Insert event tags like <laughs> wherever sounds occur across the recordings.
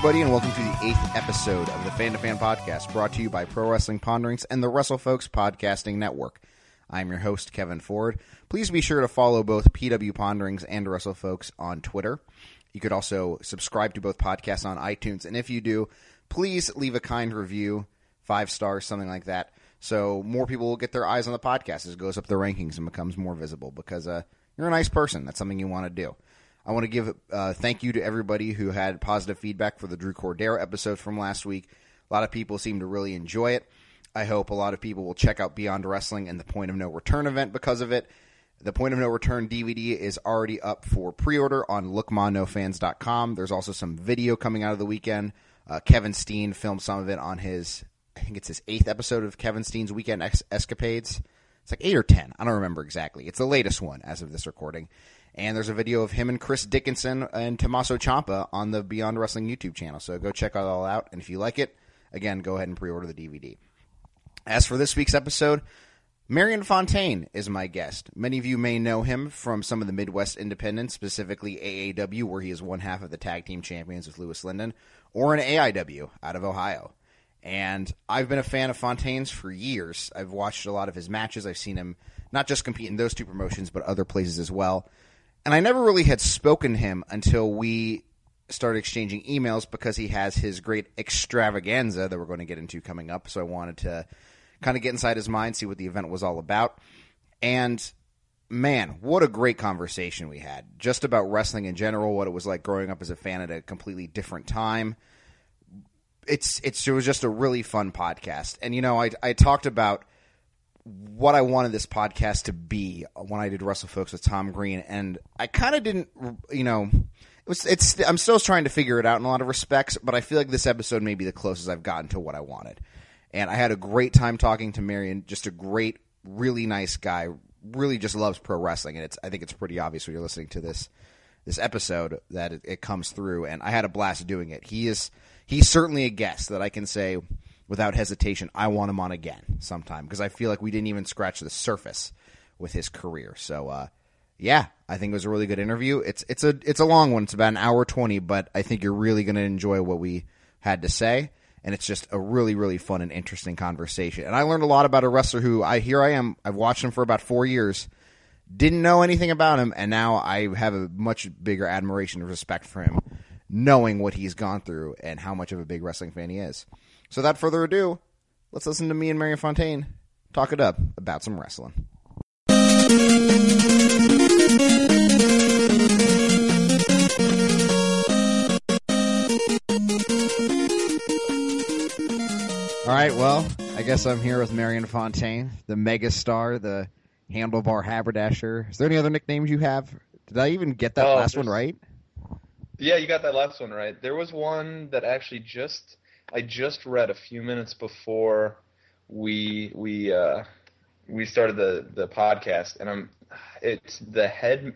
Everybody, and welcome to the eighth episode of the Fan to Fan podcast, brought to you by Pro Wrestling Ponderings and the Wrestle Folks Podcasting Network. I'm your host, Kevin Ford. Please be sure to follow both PW Ponderings and Wrestle Folks on Twitter. You could also subscribe to both podcasts on iTunes, and if you do, please leave a kind review, five stars, something like that, so more people will get their eyes on the podcast as it goes up the rankings and becomes more visible. Because uh, you're a nice person, that's something you want to do. I want to give uh, thank you to everybody who had positive feedback for the Drew Cordeiro episode from last week. A lot of people seem to really enjoy it. I hope a lot of people will check out Beyond Wrestling and the Point of No Return event because of it. The Point of No Return DVD is already up for pre-order on lookmonofans.com. There's also some video coming out of the weekend. Uh, Kevin Steen filmed some of it on his, I think it's his eighth episode of Kevin Steen's Weekend Ex- Escapades. It's like eight or ten. I don't remember exactly. It's the latest one as of this recording. And there's a video of him and Chris Dickinson and Tommaso Ciampa on the Beyond Wrestling YouTube channel. So go check it all out. And if you like it, again, go ahead and pre-order the DVD. As for this week's episode, Marion Fontaine is my guest. Many of you may know him from some of the Midwest independents, specifically AAW, where he is one half of the tag team champions with Louis Lyndon, or an AIW out of Ohio. And I've been a fan of Fontaine's for years. I've watched a lot of his matches. I've seen him not just compete in those two promotions, but other places as well. And I never really had spoken to him until we started exchanging emails because he has his great extravaganza that we're going to get into coming up. So I wanted to kind of get inside his mind, see what the event was all about. And man, what a great conversation we had just about wrestling in general, what it was like growing up as a fan at a completely different time. It's it's it was just a really fun podcast. And you know, I I talked about what I wanted this podcast to be when I did Wrestle Folks with Tom Green, and I kind of didn't, you know, it was. It's. I'm still trying to figure it out in a lot of respects, but I feel like this episode may be the closest I've gotten to what I wanted, and I had a great time talking to Marion. Just a great, really nice guy. Really, just loves pro wrestling, and it's. I think it's pretty obvious when you're listening to this this episode that it, it comes through, and I had a blast doing it. He is. He's certainly a guest that I can say without hesitation, I want him on again sometime because I feel like we didn't even scratch the surface with his career. So, uh, yeah, I think it was a really good interview. It's it's a it's a long one. It's about an hour twenty, but I think you're really going to enjoy what we had to say. And it's just a really really fun and interesting conversation. And I learned a lot about a wrestler who I here I am. I've watched him for about four years. Didn't know anything about him, and now I have a much bigger admiration and respect for him, knowing what he's gone through and how much of a big wrestling fan he is. So without further ado, let's listen to me and Marion Fontaine talk it up about some wrestling. All right, well, I guess I'm here with Marion Fontaine, the megastar, the handlebar haberdasher. Is there any other nicknames you have? Did I even get that Oh, last one right? Yeah, you got that last one right. There was one that actually just I just read a few minutes before we we uh, we started the the podcast, and I'm it's the head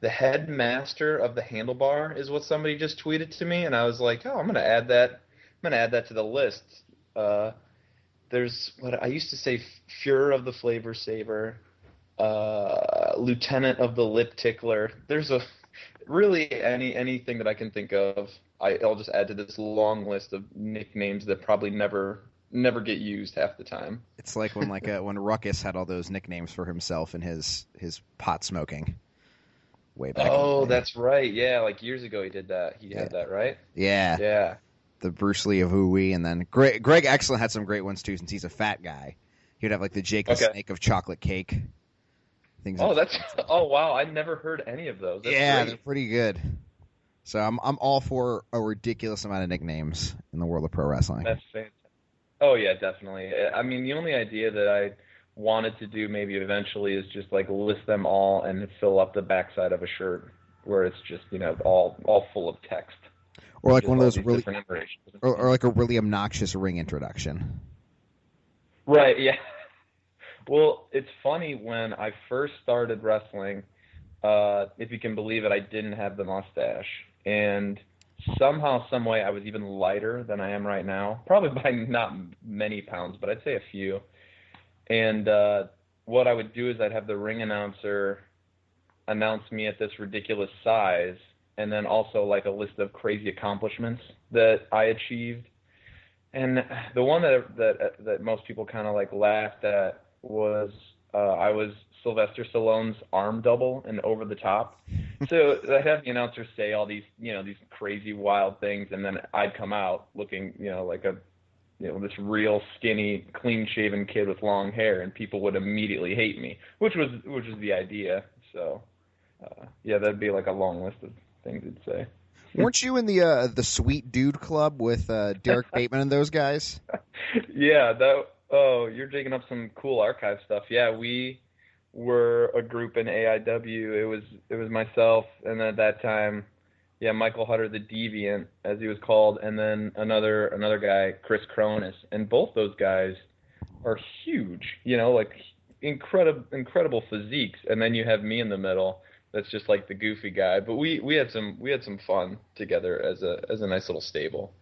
the headmaster of the handlebar is what somebody just tweeted to me, and I was like, oh, I'm gonna add that I'm gonna add that to the list. Uh, there's what I used to say, Fuhrer of the Flavor Saver, uh, Lieutenant of the Lip Tickler. There's a really any anything that I can think of, I, I'll just add to this long list of nicknames that probably never never get used half the time. It's like when like uh, when Ruckus had all those nicknames for himself and his his pot smoking. Way back. oh, that's right. Yeah, like years ago he did that. He had that, right? yeah, Yeah. The Bruce Lee of Ooey, and then Greg, Greg Excellent had some great ones too, since he's a fat guy. He'd have like the Jake the Snake of chocolate cake. Things. Oh, like- that's <laughs> oh wow, I never heard any of those. That's yeah, great. they're pretty good. So I'm I'm all for a ridiculous amount of nicknames in the world of pro wrestling. That's fantastic. Oh yeah, definitely. I mean, the only idea that I wanted to do maybe eventually is just like list them all and fill up the backside of a shirt where it's just you know all all full of text. or like one of those really, or, or like a really obnoxious ring introduction. Right, yeah. <laughs> Well, it's funny when I first started wrestling, uh, if you can believe it, I didn't have the mustache. And somehow, some way, I was even lighter than I am right now. Probably <laughs> by not many pounds, but I'd say a few. And uh, what I would do is I'd have the ring announcer announce me at this ridiculous size, and then also like a list of crazy accomplishments that I achieved. And the one that that that most people kind of like laughed at was uh, I was Sylvester Stallone's arm double and over the top. <laughs> So I'd have the announcer say all these, you know, these crazy wild things, and then I'd come out looking, you know, like a, you know, this real skinny, clean-shaven kid with long hair, and people would immediately hate me, which was which was the idea. So, uh, yeah, that'd be like a long list of things it'd say. <laughs> Weren't you in the uh, the Sweet Dude Club with uh, Derek <laughs> Bateman and those guys? yeah, that. Oh, you're digging up some cool archive stuff. Yeah, we were a group in AIW. It was it was myself, and at that time, yeah, Michael Hutter, the Deviant, as he was called, and then another another guy, Chris Cronus, and both those guys are huge. You know, like incredible incredible physiques, and then you have me in the middle that's just like the goofy guy. But we we had some we had some fun together as a as a nice little stable.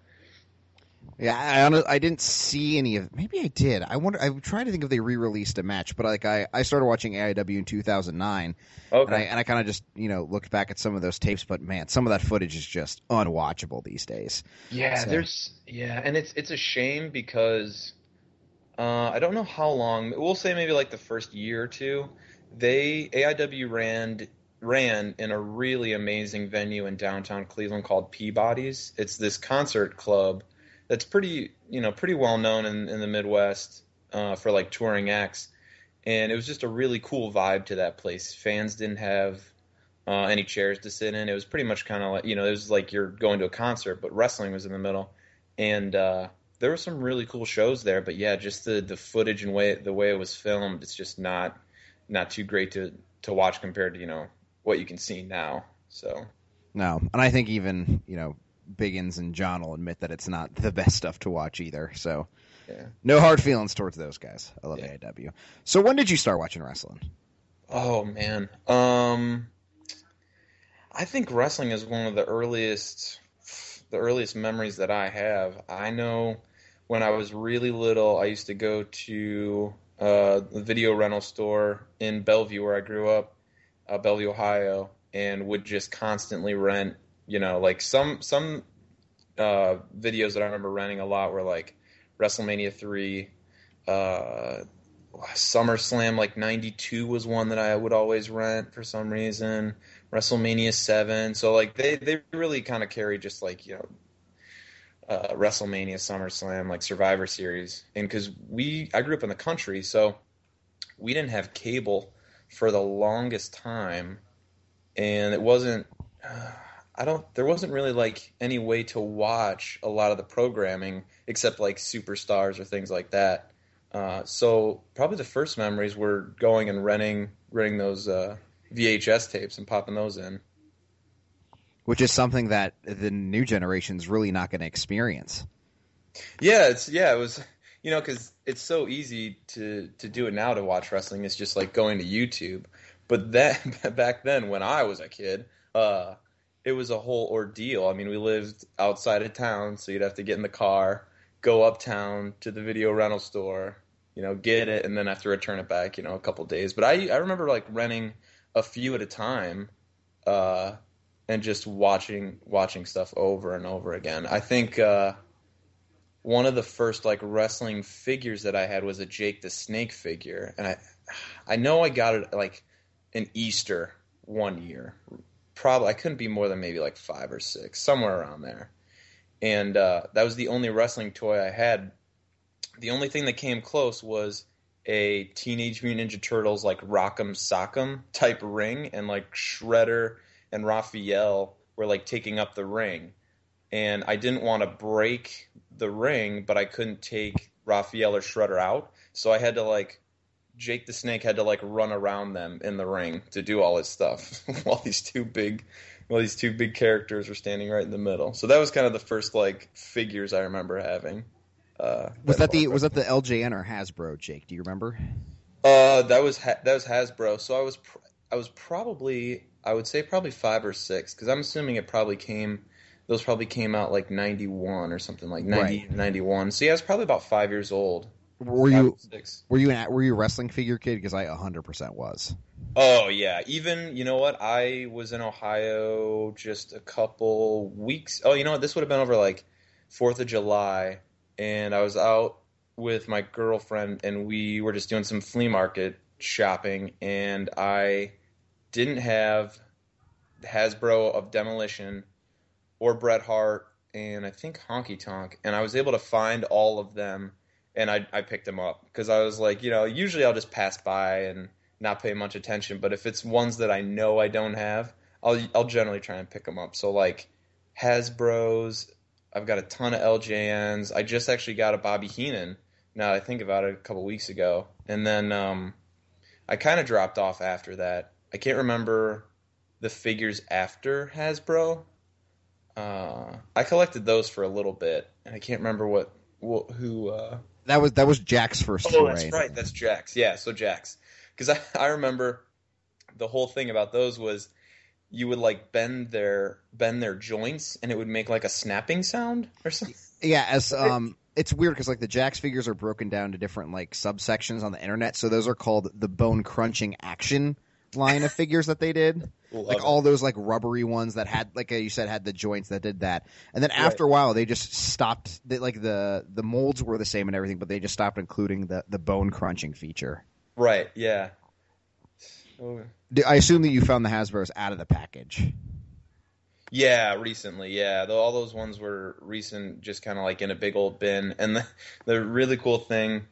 Yeah, I I didn't see any of. Maybe I did. I wonder. I'm trying to think if they re-released a match, but like I, I started watching AIW in 2009, okay. and I and I kind of just you know looked back at some of those tapes, but man, some of that footage is just unwatchable these days. Yeah, so. there's yeah, and it's it's a shame because uh, I don't know how long. We'll say maybe like the first year or two. They AIW ran ran in a really amazing venue in downtown Cleveland called Peabody's. It's this concert club that's pretty you know pretty well known in, in the Midwest uh, for like touring acts, and it was just a really cool vibe to that place. Fans didn't have uh, any chairs to sit in. It was pretty much kind of like you know it was like you're going to a concert, but wrestling was in the middle, and uh, there were some really cool shows there. But yeah, just the the footage and way the way it was filmed, it's just not not too great to to watch compared to you know what you can see now. So no, and I think even you know Biggins and John will admit that it's not the best stuff to watch either. So, yeah. no hard feelings towards those guys. I love yeah. AIW. So, when did you start watching wrestling? Oh man, um, I think wrestling is one of the earliest, the earliest memories that I have. I know when I was really little, I used to go to uh, the video rental store in Bellevue, where I grew up, uh, Bellevue, Ohio, and would just constantly rent you know, like some some uh, videos that I remember renting a lot were like WrestleMania three, uh, SummerSlam like '92 was one that I would always rent for some reason. WrestleMania seven, so like they they really kind of carry just like you know. Uh, WrestleMania, SummerSlam, like Survivor Series, and because we, I grew up in the country, so we didn't have cable for the longest time, and it wasn't. Uh, I don't. There wasn't really like any way to watch a lot of the programming except like superstars or things like that. Uh, so probably the first memories were going and renting renting those uh, VHS tapes and popping those in. Which is something that the new generation's really not going to experience. Yeah, it's yeah, it was you know because it's so easy to to do it now to watch wrestling. It's just like going to YouTube. But that <laughs> back then when I was a kid, uh, it was a whole ordeal. I mean, we lived outside of town, so you'd have to get in the car, go uptown to the video rental store, you know, get it, and then have to return it back, you know, a couple days. But I I remember like renting a few at a time, uh, and just watching watching stuff over and over again. I think uh, one of the first like wrestling figures that I had was a Jake the Snake figure, and I I know I got it like an Easter one year probably I couldn't be more than maybe like five or six, somewhere around there. And uh, that was the only wrestling toy I had. The only thing that came close was a Teenage Mutant Ninja Turtles like Rock'em Sock'em type ring, and like Shredder and Raphael were like taking up the ring. And I didn't want to break the ring, but I couldn't take Raphael or Shredder out, so I had to like Jake the Snake had to like run around them in the ring to do all his stuff <laughs> while these two big while these two big characters were standing right in the middle. So that was kind of the first like figures I remember having. Uh, was that, the was that the LJN or Hasbro, Jake? Do you remember? Uh, that was ha- that was Hasbro. So I was pr- I was probably I would say probably five or six because I'm assuming it probably came those probably came out like 91 or something like 90 right. 91 so yeah i was probably about five years old Were you six. were you an, were you a wrestling figure kid? Because I 100% was. Oh yeah, even you know what? I was in Ohio just a couple weeks. Oh, you know what? This would have been over like Fourth of July, and I was out with my girlfriend, and we were just doing some flea market shopping, and I didn't have Hasbro of Demolition or Bret Hart, and I think Honky Tonk, and I was able to find all of them, and I I picked them up because I was like, you know, usually I'll just pass by and not pay much attention, but if it's ones that I know I don't have, I'll I'll generally try and pick them up. So like Hasbro's, I've got a ton of LJNs. I just actually got a Bobby Heenan. Now I think about it, a couple weeks ago, and then um, I kind of dropped off after that. I can't remember the figures after Hasbro. Uh, I collected those for a little bit, and I can't remember what, what who. Uh... That was that was Jakks first. Oh, that's right. That's Jakks. Yeah, so Jakks. Because I, I remember the whole thing about those was you would like bend their bend their joints, and it would make like a snapping sound or something. Yeah, as um, it's weird because like the Jakks figures are broken down to different like subsections on the internet. So those are called the bone crunching action line of figures that they did. Love like it. all those like rubbery ones that had like uh, you said had the joints that did that. And then after Right. a while they just stopped. They, like the the molds were the same and everything, but they just stopped including the the bone crunching feature. Right. Yeah. Oh. I assume that you found the Hasbro's out of the package. Yeah, recently. Yeah, Though all those ones were recent, just kind of like in a big old bin. And the the really cool thing,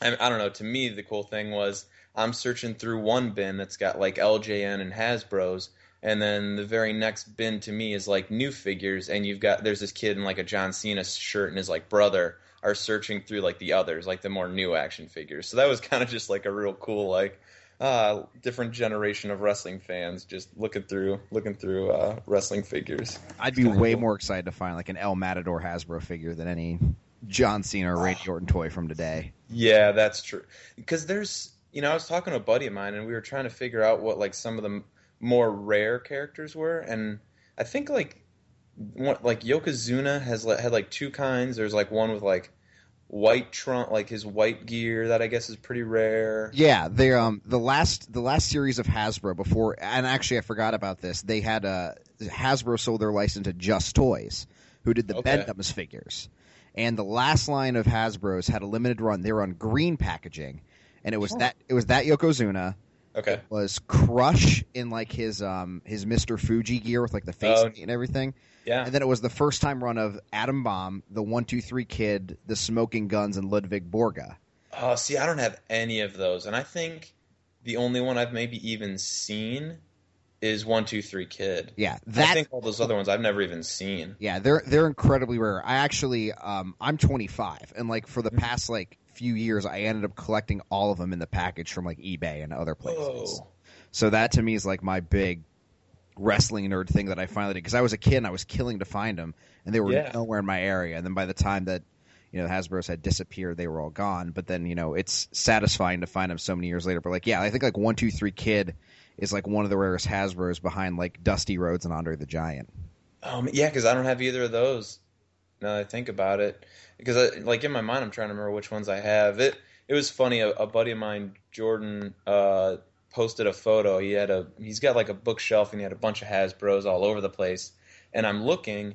I, I don't know. To me, the cool thing was I'm searching through one bin that's got like LJN and Hasbro's, and then the very next bin to me is like new figures, and you've got there's this kid in like a John Cena shirt and his like brother are searching through like the others, like the more new action figures. So that was <laughs> kind of just like a real cool like uh, different generation of wrestling fans just looking through looking through uh, wrestling figures. I'd be way cool. more excited to find like an El Matador Hasbro figure than any John Cena or Randy <sighs> Orton toy from today. Yeah, that's true. Because there's, you know, I was talking to a buddy of mine, and we were trying to figure out what like some of the m- more rare characters were, and I think like, what like Yokozuna has had like two kinds. There's like one with like white trunk, like his white gear that I guess is pretty rare. Yeah, they um the last the last series of Hasbro before and actually I forgot about this. They had uh Hasbro sold their license to Just Toys, who did the Okay. Bend-Ems figures. And the last line of Hasbro's had a limited run. They were on green packaging, and it was Huh. that it was that Yokozuna Okay. was Crush in like his um his Mr. Fuji gear with like the face Oh. and everything. Yeah. And then it was the first time run of Adam Bomb, the One Two Three Kid, the Smoking Guns, and Ludwig Borga. Oh, see, I don't have any of those, and I think the only one I've maybe even seen is One Two Three Kid. Yeah, I think all those other ones I've never even seen. Yeah, they're they're incredibly rare. I actually um I'm 25 and like for the Mm-hmm. past like few years I ended up collecting all of them in the package from like eBay and other places. Whoa. So that to me is like my big wrestling nerd thing that I finally did because I was a kid and I was killing to find them and they were Yeah. nowhere in my area and then by the time that you know Hasbro's had disappeared they were all gone but then you know it's satisfying to find them so many years later but like yeah I think like 123 Kid is like one of the rarest Hasbro's behind like Dusty Rhodes and Andre the Giant. Um, yeah, because I don't have either of those. Now that I think about it, because I, like in my mind, I'm trying to remember which ones I have. It it was funny. A, a buddy of mine, Jordan, uh, posted a photo. He had a he's got like a bookshelf and he had a bunch of Hasbro's all over the place. And I'm looking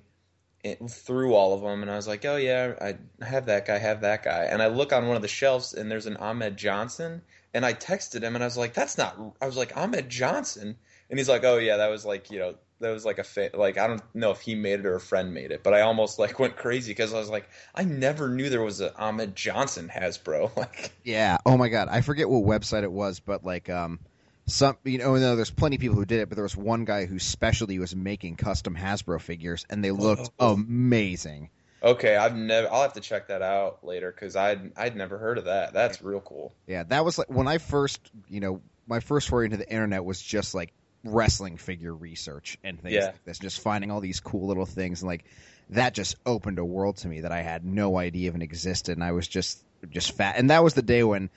through all of them, and I was like, oh yeah, I have that guy, have that guy. And I look on one of the shelves, and there's an Ahmed Johnson. And I texted him, and I was like, that's not. I was like Ahmed Johnson, and he's like, oh yeah, that was like you know that was like a fa- like I don't know if he made it or a friend made it, but I almost like went crazy because I was like, I never knew there was a Ahmed Johnson Hasbro. <laughs> Like, Yeah. Oh my god, I forget what website it was, but like um some you know, no, there's plenty of people who did it, but there was one guy whose specialty was making custom Hasbro figures and they looked Whoa. amazing. okay, I've never. I'll have to check that out later because I'd I'd never heard of that. That's real cool. Yeah, that was like when I first, you know, my first foray into the internet was just like wrestling figure research and things Yeah. like this, just finding all these cool little things and like that just opened a world to me that I had no idea even existed and I was just just fat. And that was the day when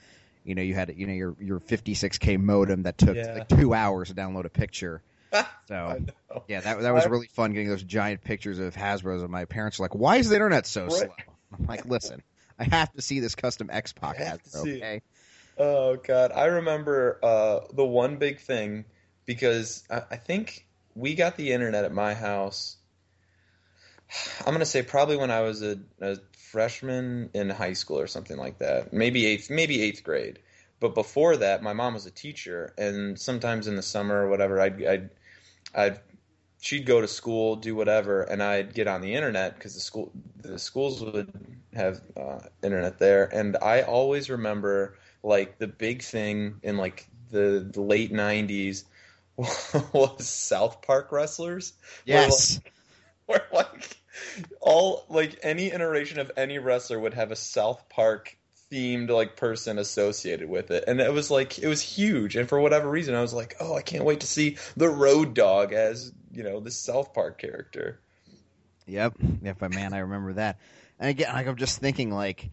you know you had you know your your 56k modem that took Yeah. like 2 hours to download a picture. <laughs> So yeah, that that was really fun getting those giant pictures of Hasbro's and my parents were like, "Why is the internet so slow?" I'm like, "Listen, I have to see this custom X Pac. I have to Hasbro, okay. Oh god, I remember uh, the one big thing because I, I think we got the internet at my house. I'm gonna say probably when I was a, a freshman in high school or something like that, maybe eighth, maybe eighth grade. But before that, my mom was a teacher, and sometimes in the summer or whatever, I'd, I'd, I'd she'd go to school, do whatever, and I'd get on the internet because the school the schools would have uh, internet there, and I always remember like the big thing in like the, the late '90s <laughs> was South Park wrestlers. Where, Yes. <laughs> where like all like any iteration of any wrestler would have a South Park themed like person associated with it and it was like it was huge and for whatever reason I was like oh I can't wait to see the road dog as you know the South Park character Yep. Yep. But man, I remember that. And again, like I'm just thinking, like,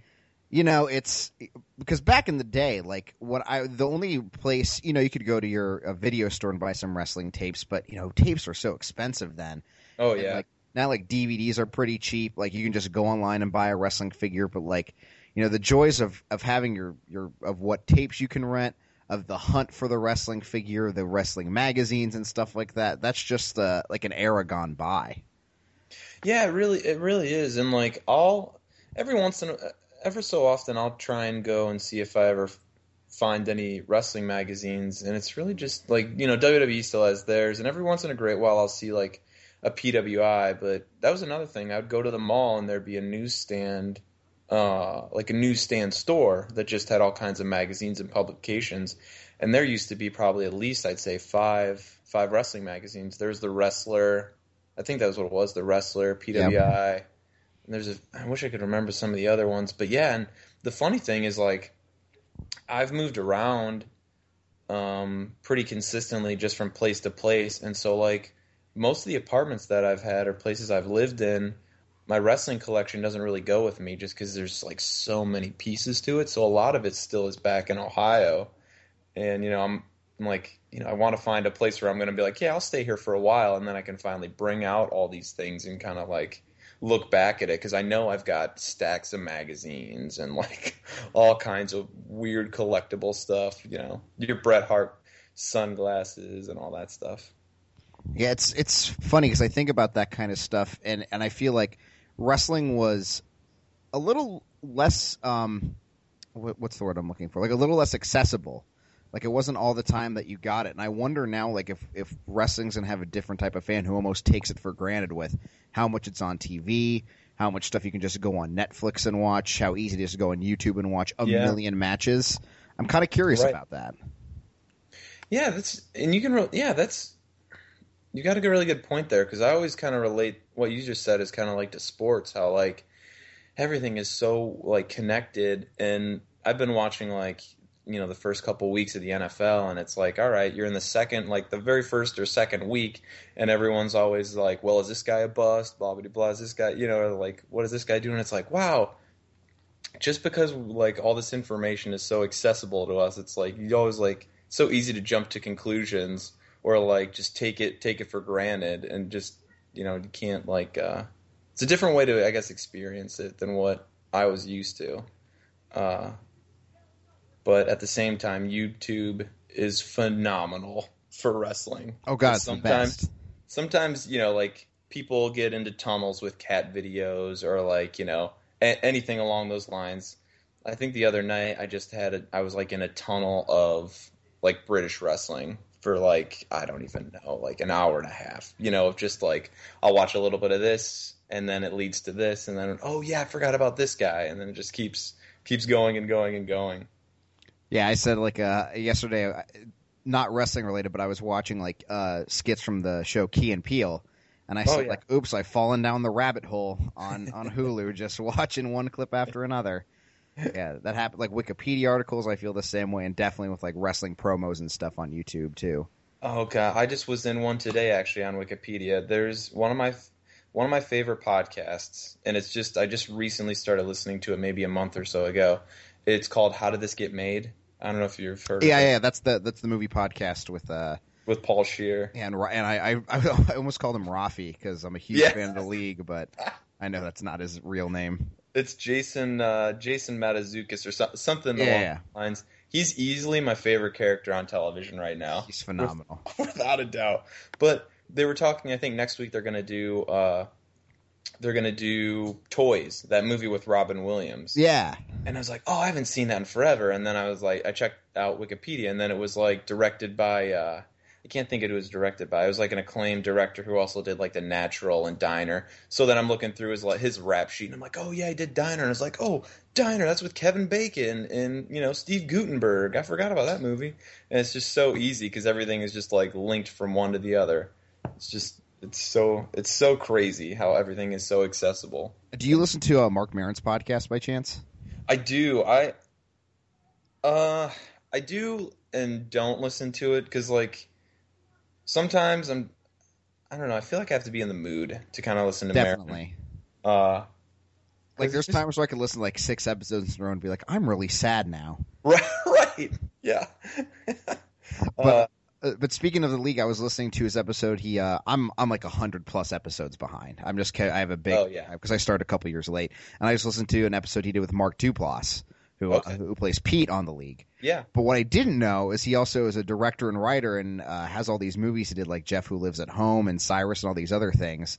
you know, it's because back in the day, like what I the only place you know you could go to your a video store and buy some wrestling tapes, but you know tapes were so expensive then. oh yeah like now, like DVDs are pretty cheap. Like you can just go online and buy a wrestling figure. But like, you know, the joys of of having your your of what tapes you can rent, of the hunt for the wrestling figure, the wrestling magazines and stuff like that. That's just uh, like an era gone by. Yeah, it really, it really is. And like, I'll every once in, a, ever so often, I'll try and go and see if I ever find any wrestling magazines, and it's really just like you know WWE still has theirs, and every once in a great while I'll see like a PWI. But that was another thing. I would go to the mall and there'd be a newsstand, uh, like a newsstand store that just had all kinds of magazines and publications. And there used to be probably at least I'd say five five wrestling magazines. There's the Wrestler, I think that was what it was, the Wrestler, PWI. And there's a I wish I could remember some of the other ones, but yeah. And the funny thing is like I've moved around um, pretty consistently just from place to place, and so like most of the apartments that I've had or places I've lived in, my wrestling collection doesn't really go with me just because there's like so many pieces to it. So a lot of it still is back in Ohio, and you know I'm, I'm like you know I want to find a place where I'm going to be like yeah I'll stay here for a while and then I can finally bring out all these things and kind of like look back at it because I know I've got stacks of magazines and <laughs> like all kinds of weird collectible stuff. You know your Bret Hart sunglasses and all that stuff. Yeah, it's it's funny because I think about that kind of stuff, and and I feel like wrestling was a little less um, what, what's the word I'm looking for? Like a little less accessible. Like it wasn't all the time that you got it, and I wonder now, like if if wrestling's gonna have a different type of fan who almost takes it for granted with how much it's on TV, how much stuff you can just go on Netflix and watch, how easy it is to go on YouTube and watch a Yeah. million matches. I'm kind of curious Right. about that. Yeah, that's and you can re- yeah that's you got a really good point there because I always kind of relate what you just said is kind of like to sports how like everything is so like connected and I've been watching like you know the first couple weeks of the NFL and it's like all right you're in the second like the very first or second week and everyone's always like well is this guy a bust? Blah blah blah. Is this guy you know like what is this guy doing? It's like wow. Just because like all this information is so accessible to us it's like you always like so easy to jump to conclusions or like just take it take it for granted and just you know you can't like uh it's a different way to i guess experience it than what i was used to. Uh but at the same time youtube is phenomenal for wrestling. Oh God, sometimes best. sometimes you know like people get into tunnels with cat videos or like you know a- anything along those lines. I think the other night i just had a, i was like in a tunnel of like british wrestling for like i don't even know like an hour and a half you know just like i'll watch a little bit of this and then it leads to this and then oh yeah i forgot about this guy and then it just keeps keeps going and going and going Yeah, I said like uh, yesterday, uh, not wrestling related, but I was watching like uh, skits from the show Key and Peele, and I Oh, said yeah. like, "Oops, I've fallen down the rabbit hole on on Hulu, <laughs> just watching one clip after another." Yeah, that happened. Like Wikipedia articles, I feel the same way, and definitely with like wrestling promos and stuff on YouTube too. Oh god, I just was in one today actually on Wikipedia. There's one of my one of my favorite podcasts, and it's just I just recently started listening to it maybe a month or so ago. It's called How Did This Get Made? I don't know if you've heard Yeah, of it. yeah, that's the that's the movie podcast with uh With Paul Scheer. and and I I, <laughs> I almost called him Rafi because I'm a huge Yeah. fan of the league, but <laughs> I know that's not his real name. It's Jason uh, Jason Mantzoukas or so, something along Yeah. those lines. He's easily my favorite character on television right now. He's phenomenal. <laughs> without a doubt. But they were talking. I think next week they're gonna do. Uh, they're gonna do Toys, that movie with Robin Williams. Yeah. And I was like, oh, I haven't seen that in forever. And then I was like, I checked out Wikipedia, and then it was like directed by. Uh, I can't think it was directed by. It was like an acclaimed director who also did like The Natural and Diner. So then I'm looking through his like his rap sheet, and I'm like, oh yeah, I did Diner. And I was like, oh, Diner, that's with Kevin Bacon and you know Steve Guttenberg. I forgot about that movie. And it's just so easy because everything is just like linked from one to the other. It's just it's so it's so crazy how everything is so accessible. Do you listen to uh, Marc Maron's podcast by chance? I do. I uh I do and don't listen to it cuz like sometimes I'm I don't know, I feel like I have to be in the mood to kind of listen to Maron. Definitely. Uh Like, there's just- times where I could listen to like six episodes in a row and be like, I'm really sad now. right <laughs> right. Yeah. <laughs> But- uh, Uh, but speaking of the league, I was listening to his episode. He, uh, I'm, I'm like a hundred plus episodes behind. I'm just, I have a big, Oh, yeah. because I started a couple years late, and I just listened to an episode he did with Mark Duplass, who, Okay. uh, who plays Pete on the league. yeah. But what I didn't know is he also is a director and writer and uh, has all these movies he did, like Jeff Who Lives at Home and Cyrus and all these other things.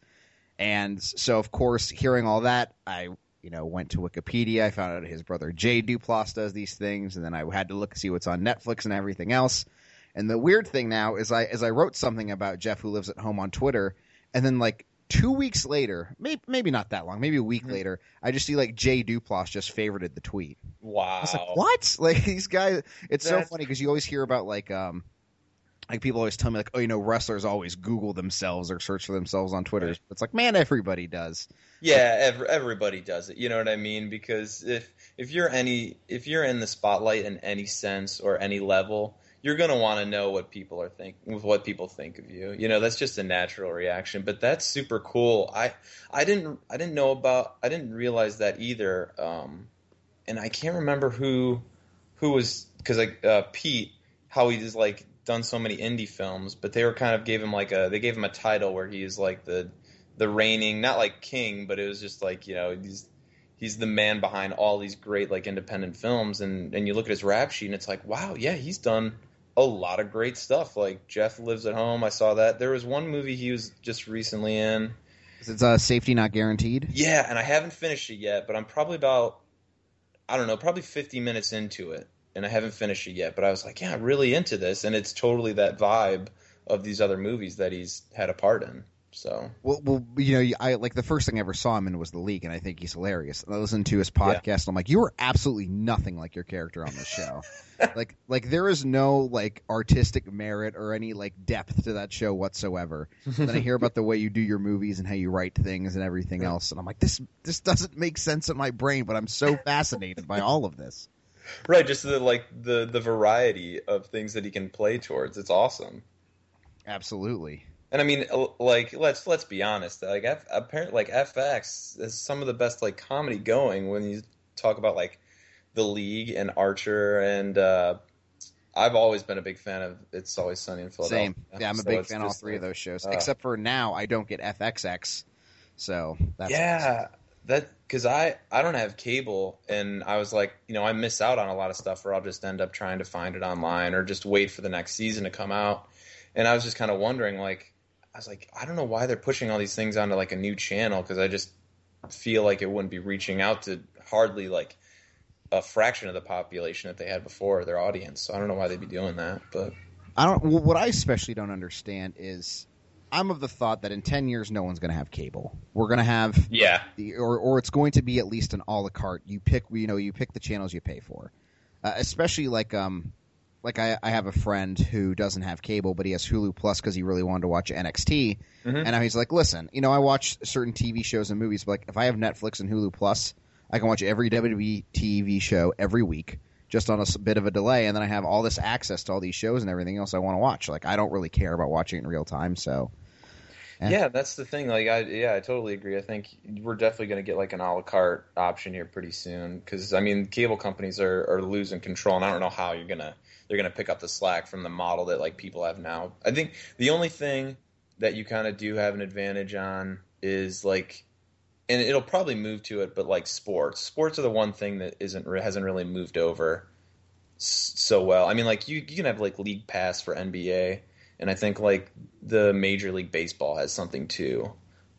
And so, of course, hearing all that, I you know went to Wikipedia. I found out his brother Jay Duplass does these things, and then I had to look and see what's on Netflix and everything else. And the weird thing now is, I as I wrote something about Jeff Who Lives at Home on Twitter, and then like two weeks later, maybe maybe not that long, maybe a week Mhm. later, I just see like Jay Duplass just favorited the tweet. Wow. I was like, what? <laughs> Like these guys, it's so funny because you always hear about like, um, like people always tell me like, oh, you know, wrestlers always Google themselves or search for themselves on Twitter. Right. It's like, man, everybody does. Yeah, ev- everybody does it. You know what I mean? Because if if you're any if you're in the spotlight in any sense or any level, you're gonna want to know what people are think what people think of you. You know, that's just a natural reaction. But that's super cool. I I didn't I didn't know about I didn't realize that either. Um, and I can't remember who who was because like uh, Pete how he just like done so many indie films, but they were kind of gave him like a they gave him a title where he is like the the reigning not like king, but it was just like you know he's he's the man behind all these great like independent films, and and you look at his rap sheet and it's like wow yeah he's done a lot of great stuff like Jeff Lives at Home I saw that there was one movie he was just recently in It's uh, safety not guaranteed. yeah, and I haven't finished it yet, but I'm probably about I don't know, probably 50 minutes into it, and I haven't finished it yet. But I was like, yeah, I'm really into this, and it's totally that vibe of these other movies that he's had a part in. So Well, well, you know, I like the first thing I ever saw him in was the league, and I think he's hilarious. And I listened to his podcast, and I'm like, you are absolutely nothing like your character on this show. <laughs> like, like there is no like artistic merit or any like depth to that show whatsoever. then I hear about the way you do your movies and how you write things and everything else, and I'm like, this this doesn't make sense in my brain, but I'm so <laughs> fascinated by all of this. right, just the like the the variety of things that he can play towards. It's awesome. Absolutely. And I mean, like let's let's be honest. Like F, apparently, like FX is some of the best like comedy going when you talk about like the League and Archer and uh, I've always been a big fan of It's Always Sunny in Philadelphia. Same. Yeah, I'm a So big fan of all three of those shows, uh, except for now I don't get FXX. So that's yeah, that because I I don't have cable, and I was like, you know, I miss out on a lot of stuff, or I'll just end up trying to find it online, or just wait for the next season to come out. And I was just kind of wondering, like, I was like, I don't know why they're pushing all these things onto like a new channel, because I just feel like it wouldn't be reaching out to hardly like a fraction of the population that they had before their audience. So I don't know why they'd be doing that, but I don't. Well, what I especially don't understand is, I'm of the thought that in ten years no one's going to have cable. We're going to have yeah, the, or or it's going to be at least an a la carte. You pick, you know, you pick the channels you pay for. Uh, especially like um, like I, I have a friend who doesn't have cable, but he has Hulu Plus because he really wanted to watch NXT. Mhm. And now he's like, listen, you know, I watch certain TV shows and movies, but like if I have Netflix and Hulu Plus, I can watch every WWE TV show every week. Just on a bit of a delay, and then I have all this access to all these shows and everything else I want to watch. Like I don't really care about watching it in real time, so Yeah. Yeah, that's the thing. Like, I yeah, I totally agree. I think we're definitely going to get like an a la carte option here pretty soon. Because I mean, cable companies are, are losing control, and I don't know how you're gonna they're gonna pick up the slack from the model that like people have now. I think the only thing that you kind of do have an advantage on is like and it'll probably move to it, but like sports, sports are the one thing that isn't hasn't really moved over so well. I mean, like you you can have like league pass for NBA, and I think like the Major League Baseball has something too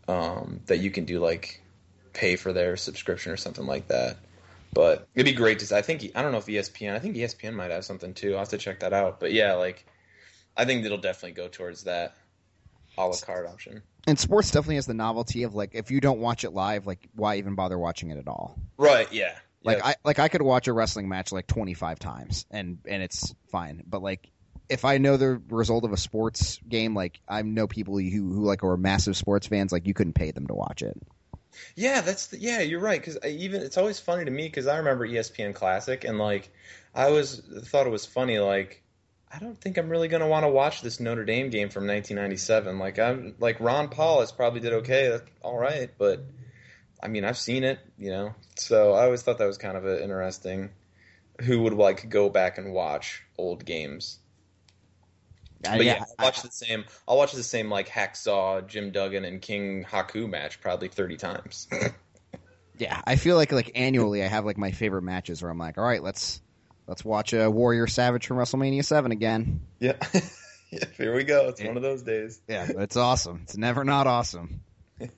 um, that you can do like pay for their subscription or something like that. But it'd be great to. I think I don't know if ESPN. I think ESPN might have something too. I'll have to check that out. But yeah, like I think it'll definitely go towards that a la carte option. And sports definitely has the novelty of like if you don't watch it live, like why even bother watching it at all? Right. Yeah. Like yeah. I like I could watch a wrestling match like 25 times and and it's fine. But like if I know the result of a sports game, like I know people who who like are massive sports fans, like you couldn't pay them to watch it. Yeah, that's the, yeah, you're right. Because uh, even it's always funny to me because I remember ESPN Classic and like I was thought it was funny. Like I don't think I'm really gonna want to watch this Notre Dame game from 1997. Like I'm like Ron Powlus probably did okay, that's all right, but I mean I've seen it, you know. So I always thought that was kind of an interesting. Who would like go back and watch old games? But yeah, yeah, I'll watch the same. I'll watch the same like Hacksaw, Jim Duggan, and King Haku match probably thirty times. <laughs> Yeah, I feel like like annually I have like my favorite matches where I'm like, all right, let's let's watch a Warrior Savage from WrestleMania Seven again. yeah, <laughs> yeah. Here we go. It's one of those days. Yeah, it's awesome. It's never not awesome. <laughs>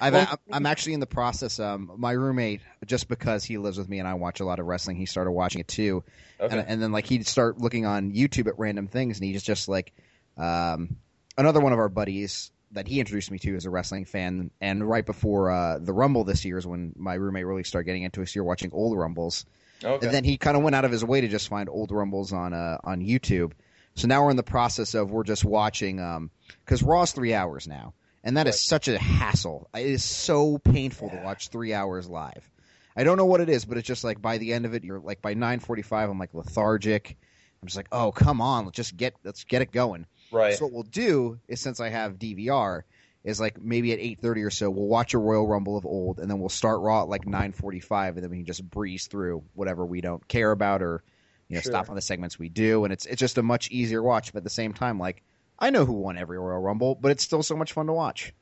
I've, Well- I'm actually in the process. Um, my roommate, just because he lives with me and I watch a lot of wrestling, he started watching it too. Okay. And, and then like he'd start looking on YouTube at random things, and he's just like, um, another one of our buddies that he introduced me to as a wrestling fan. And right before uh, the Rumble this year is when my roommate really started getting into it. So you're watching old Rumbles. okay. And then he kind of went out of his way to just find old rumbles on uh, on YouTube. So now we're in the process of we're just watching because Raw's three hours now, and that is Right. such a hassle. It is so painful to watch three hours live. I don't know what it is, but it's just like by the end of it, you're like by nine forty five, I'm like lethargic. I'm just like, oh come on, let's just get let's get it going. right. So what we'll do is since I have DVR, is like maybe at eight thirty or so, we'll watch a Royal Rumble of old, and then we'll start Raw at like nine forty five, and then we can just breeze through whatever we don't care about or you know Sure. stop on the segments we do, and it's it's just a much easier watch. But at the same time, like I know who won every Royal Rumble, but it's still so much fun to watch.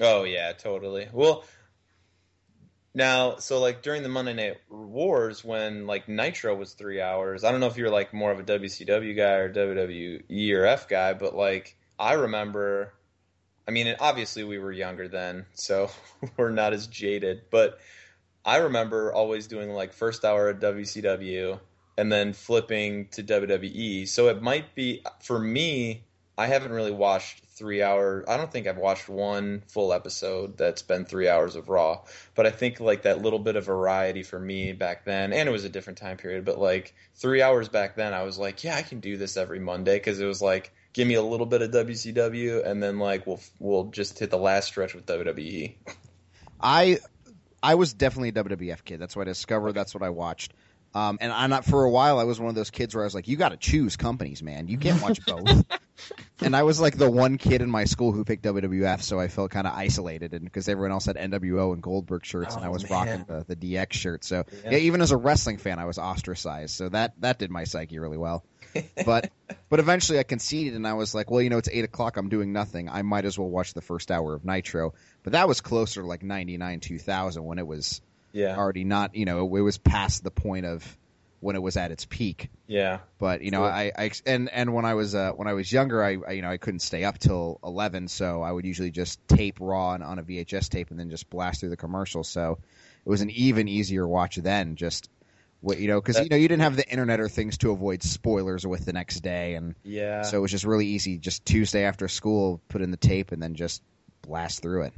Oh yeah, totally. Well, now so like during the Monday Night Wars when like Nitro was three hours. I don't know if you're like more of a WCW guy or WWE or F guy, but like I remember. I mean, obviously we were younger then, so <laughs> we're not as jaded. But I remember always doing like first hour at WCW and then flipping to WWE. So it might be for me. I haven't really watched three hour. I don't think I've watched one full episode that's been three hours of Raw. But I think like that little bit of variety for me back then, and it was a different time period. But like three hours back then, I was like, yeah, I can do this every Monday because it was like give me a little bit of WCW, and then like we'll we'll just hit the last stretch with. WWE. I I was definitely a WWF kid. That's what I discovered. That's what I watched. Um, and I'm not for a while. I was one of those kids where I was like, "You got to choose companies, man. You can't watch both." <laughs> and I was like the one kid in my school who picked WWF, so I felt kind of isolated, and because everyone else had NWO and Goldberg shirts, and I Oh, was man. rocking the, the DX shirt. So Yeah. yeah, even as a wrestling fan, I was ostracized. So that that did my psyche really well. <laughs> but but eventually I conceded, and I was like, well, you know, it's eight o'clock. I'm doing nothing. I might as well watch the first hour of Nitro. But that was closer to like '99, 2000 when it was Yeah, already not. You know, it was past the point of when it was at its peak. yeah, But you know, Sure. I, I and and when I was uh, when I was younger, I, I you know I couldn't stay up till eleven, so I would usually just tape Raw on, on a VHS tape and then just blast through the commercials. So it was an even easier watch then. Just what you know, because you know you didn't have the internet or things to avoid spoilers with the next day, and yeah. so it was just really easy. Just Tuesday after school, put in the tape and then just blast through it.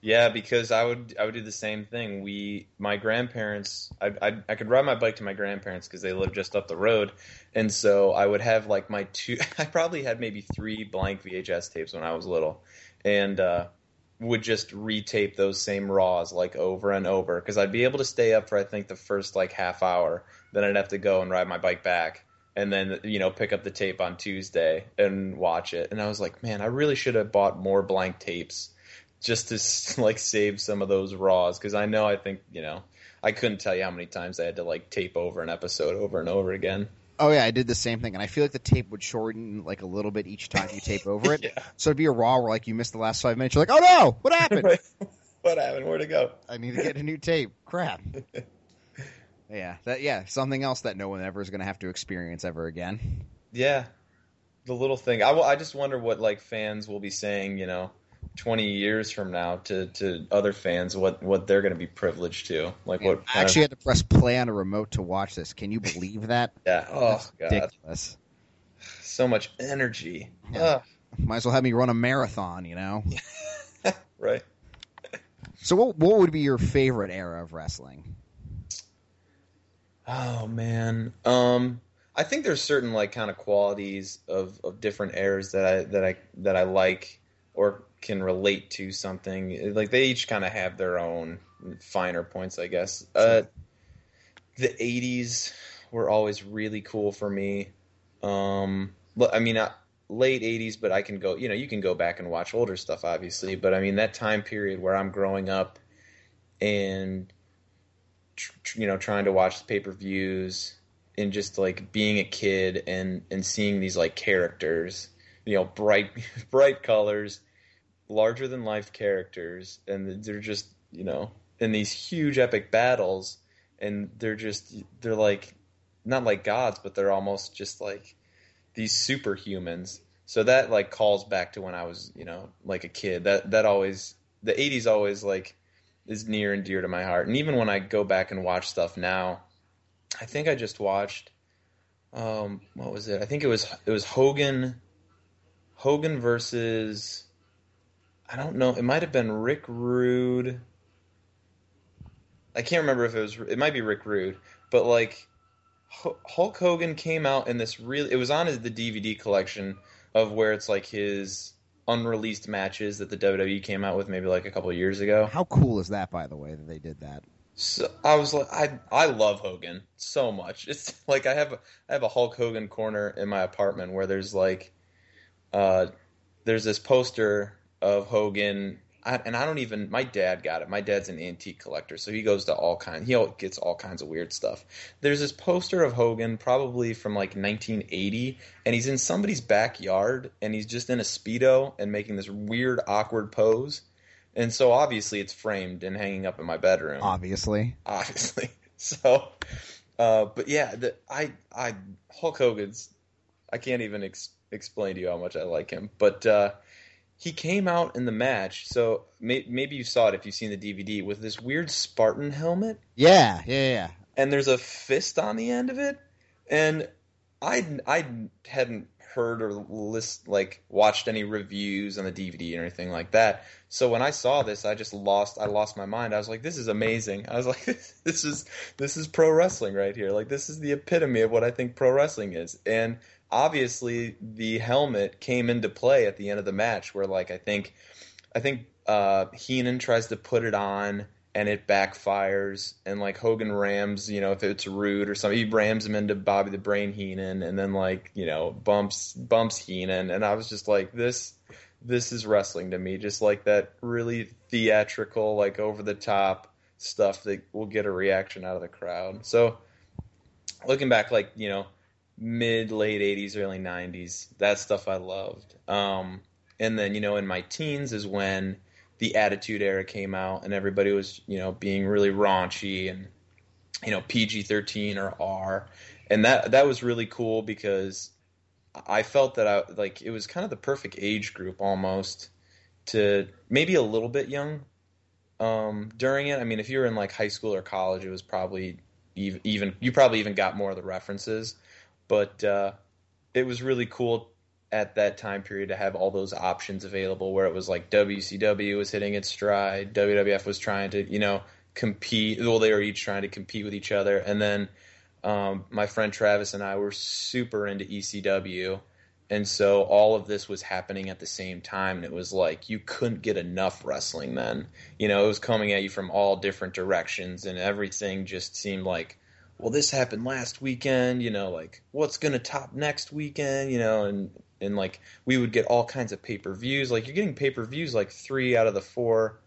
Yeah, because I would I would do the same thing. We my grandparents I I, I could ride my bike to my grandparents because they lived just up the road, and so I would have like my two. <laughs> I probably had maybe three blank VHS tapes when I was little, and uh, would just retape those same raws like over and over because I'd be able to stay up for I think the first like half hour. Then I'd have to go and ride my bike back. And then you know pick up the tape on Tuesday and watch it, and I was like, man, I really should have bought more blank tapes just to <laughs> like save some of those raws because I know I think you know I couldn't tell you how many times I had to like tape over an episode over and over again. Oh yeah, I did the same thing, and I feel like the tape would shorten like a little bit each time you tape <laughs> over it. Yeah. So it'd be a raw where like you missed the last five minutes. You're like, oh no, what happened? <laughs> what happened? Where'd it go? I need to get a new tape. Crap. Yeah, that yeah, something else that no one ever is going to have to experience ever again. Yeah, the little thing. I, I just wonder what like fans will be saying. You know, twenty years from now to to other fans, what what they're going to be privileged to. Like Man, what? I actually of... had to press play on a remote to watch this. Can you believe that? <laughs> yeah. Oh That's god. ridiculous. So much energy. Yeah. Might as well have me run a marathon, you know. <laughs> right. So, what what would be your favorite era of wrestling? Oh man. Um I think there's certain like kind of qualities of, of different eras that I that I that I like or can relate to something. Like they each kind of have their own finer points, I guess. Uh the 80s were always really cool for me. Um I mean, uh, late 80s, but I can go, you know, you can go back and watch older stuff obviously, but I mean that time period where I'm growing up and tr- you know trying to watch the pay-per-views and just like being a kid and and seeing these like characters you know bright <laughs> bright colors larger than life characters and they're just you know in these huge epic battles and they're just they're like not like gods but they're almost just like these superhumans. So that like calls back to when I was you know like a kid. That that always the 80s always like is near and dear to my heart. And even when I go back and watch stuff now, I think I just watched um what was it? I think it was it was Hogan Hogan versus I don't know, it might have been Rick Rude. I can't remember if it was it might be Rick Rude, but like Hulk Hogan came out in this really it was on his, the DVD collection of where it's like his unreleased matches that the WWE came out with maybe like a couple of years ago. How cool is that, by the way, that they did that? So I was like, I I love Hogan so much. <laughs> It's like I have a, I have a Hulk Hogan corner in my apartment where there's like, uh, there's this poster of Hogan, I, and I don't even. My dad got it. My dad's an antique collector, so he goes to all kinds. He gets all kinds of weird stuff. There's this poster of Hogan, probably from like 1980, and he's in somebody's backyard, and he's just in a speedo and making this weird, awkward pose. And so obviously it's framed and hanging up in my bedroom Obviously, obviously. <laughs> So, uh, but yeah, the, I, I, Hulk Hogan's, I can't even ex- explain to you how much I like him. But uh, he came out in the match, so may, maybe you saw it if you've seen the DVD with this weird Spartan helmet, yeah, yeah, yeah. and there's a fist on the end of it, and I, I hadn't heard or list like watched any reviews on the DVD or anything like that. So when I saw this, I just lost I lost my mind. I was like, this is amazing. I was like, <laughs> this is this is pro wrestling right here. Like this is the epitome of what I think pro wrestling is. And obviously the helmet came into play at the end of the match where like I think I think uh Heenan tries to put it on and it backfires and like Hogan rams, you know, if it's rude or something, he rams him into Bobby the Brain Heenan and then like, you know, bumps bumps Heenan and I was just like this this is wrestling to me, just like that really theatrical, like over the top stuff that will get a reaction out of the crowd. So looking back like, you know, mid late 80s early 90s, that stuff I loved. Um and then, you know, in my teens is when the Attitude Era came out, and everybody was, you know, being really raunchy and, you know, PG thirteen or R, and that that was really cool because I felt that I like it was kind of the perfect age group almost to maybe a little bit young um, during it. I mean, if you were in like high school or college, it was probably even, even you probably even got more of the references, but uh, it was really cool at that time period to have all those options available where it was like WCW was hitting its stride, WWF was trying to, you know, compete. Well, they were each trying to compete with each other. And then um, my friend Travis and I were super into ECW. And so all of this was happening at the same time. And it was like you couldn't get enough wrestling then. You know, it was coming at you from all different directions, and everything just seemed like well, this happened last weekend, you know, like what's going to top next weekend, you know, and and like we would get all kinds of pay-per-views. Like you're getting pay-per-views like 3 out of the 4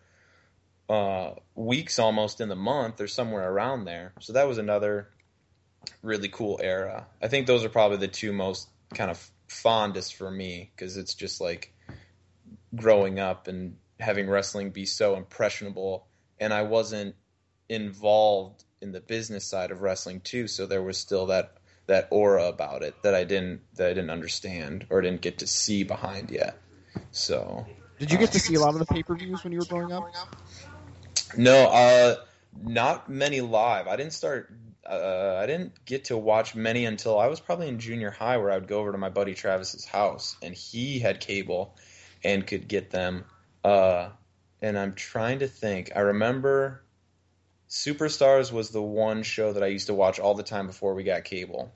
uh weeks almost in the month or somewhere around there. So that was another really cool era. I think those are probably the two most kind of fondest for me because it's just like growing up and having wrestling be so impressionable, and I wasn't involved in the business side of wrestling too, so there was still that that aura about it that I didn't that I didn't understand or didn't get to see behind yet. So, did you get to see a lot of the pay per views when you were growing up? No, uh, not many live. I didn't start. Uh, I didn't get to watch many until I was probably in junior high, where I would go over to my buddy Travis's house, and he had cable and could get them. Uh, and I'm trying to think. I remember Superstars was the one show that I used to watch all the time before we got cable.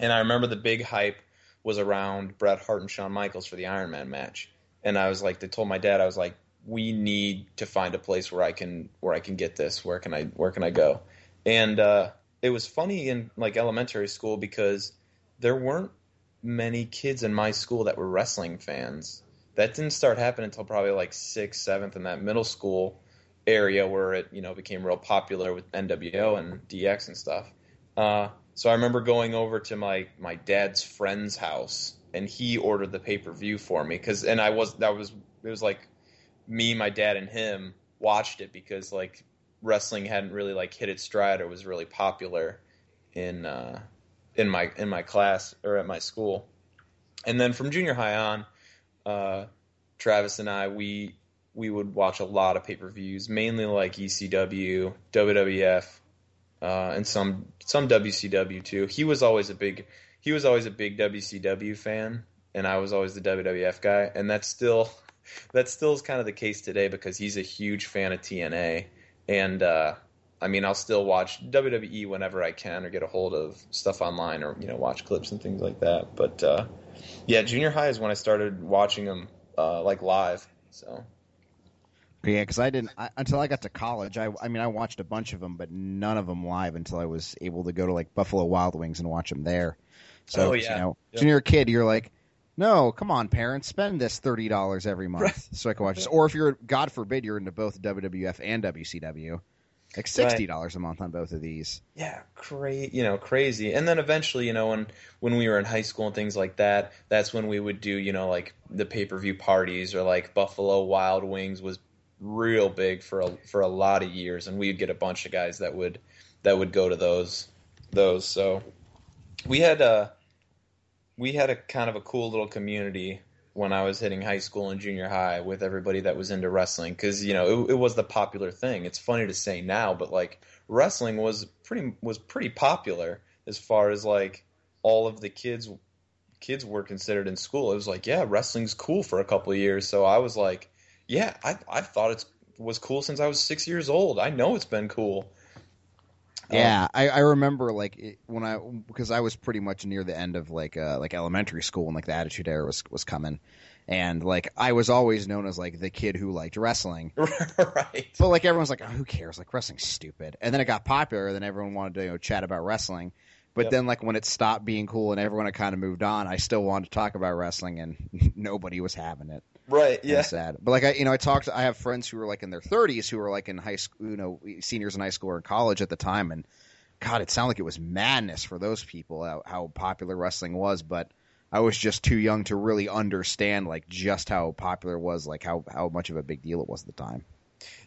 And I remember the big hype was around Bret Hart and Shawn Michaels for the Iron Man match. And I was like, they told my dad, I was like, we need to find a place where I can where I can get this. Where can I where can I go? And uh, it was funny in like elementary school because there weren't many kids in my school that were wrestling fans. That didn't start happening until probably like sixth, seventh, in that middle school area where it you know became real popular with NWO and DX and stuff. Uh, so I remember going over to my my dad's friend's house and he ordered the pay per view for me because and I was that was it was like me, my dad, and him watched it because like wrestling hadn't really like hit its stride or was really popular in uh, in my in my class or at my school. And then from junior high on, uh, Travis and I we we would watch a lot of pay per views, mainly like ECW, WWF, uh, and some some WCW too. He was always a big he was always a big WCW fan, and I was always the WWF guy, and that's still <laughs> that still is kind of the case today because he's a huge fan of TNA, and uh, I mean I'll still watch WWE whenever I can or get a hold of stuff online or you know watch clips and things like that. But uh, yeah, junior high is when I started watching them uh, like live. So yeah, because I didn't I, until I got to college. I, I mean, I watched a bunch of them, but none of them live until I was able to go to like Buffalo Wild Wings and watch them there. So, oh, yeah. you know, yep. when you're a kid, you're like, no, come on, parents, spend this thirty dollars every month right. so I can watch this. Or if you're, God forbid, you're into both WWF and WCW, like sixty dollars right. a month on both of these. Yeah, crazy, you know, crazy. And then eventually, you know, when when we were in high school and things like that, that's when we would do, you know, like the pay per view parties or like Buffalo Wild Wings was real big for a for a lot of years, and we'd get a bunch of guys that would that would go to those those. So we had uh we had a kind of a cool little community when I was hitting high school and junior high with everybody that was into wrestling because you know it, it, was the popular thing. It's funny to say now, but like wrestling was pretty was pretty popular as far as like all of the kids kids were considered in school. It was like yeah, wrestling's cool for a couple of years. So I was like, yeah, I I thought it was cool since I was six years old. I know it's been cool. Yeah, um, I, I remember like when I because I was pretty much near the end of like uh, like elementary school and like the Attitude Era was was coming, and like I was always known as like the kid who liked wrestling. <laughs> right. But like everyone's like, oh, who cares? Like wrestling's stupid. And then it got popular, then everyone wanted to you know chat about wrestling. But yep. then like when it stopped being cool and everyone had kind of moved on, I still wanted to talk about wrestling, and <laughs> nobody was having it. Right. Yeah. sad. But like I, you know, I talked. I have friends who are like in their 30s who were like in high school, you know, seniors in high school or in college at the time, and God, it sounded like it was madness for those people how, how popular wrestling was. But I was just too young to really understand like just how popular it was, like how how much of a big deal it was at the time.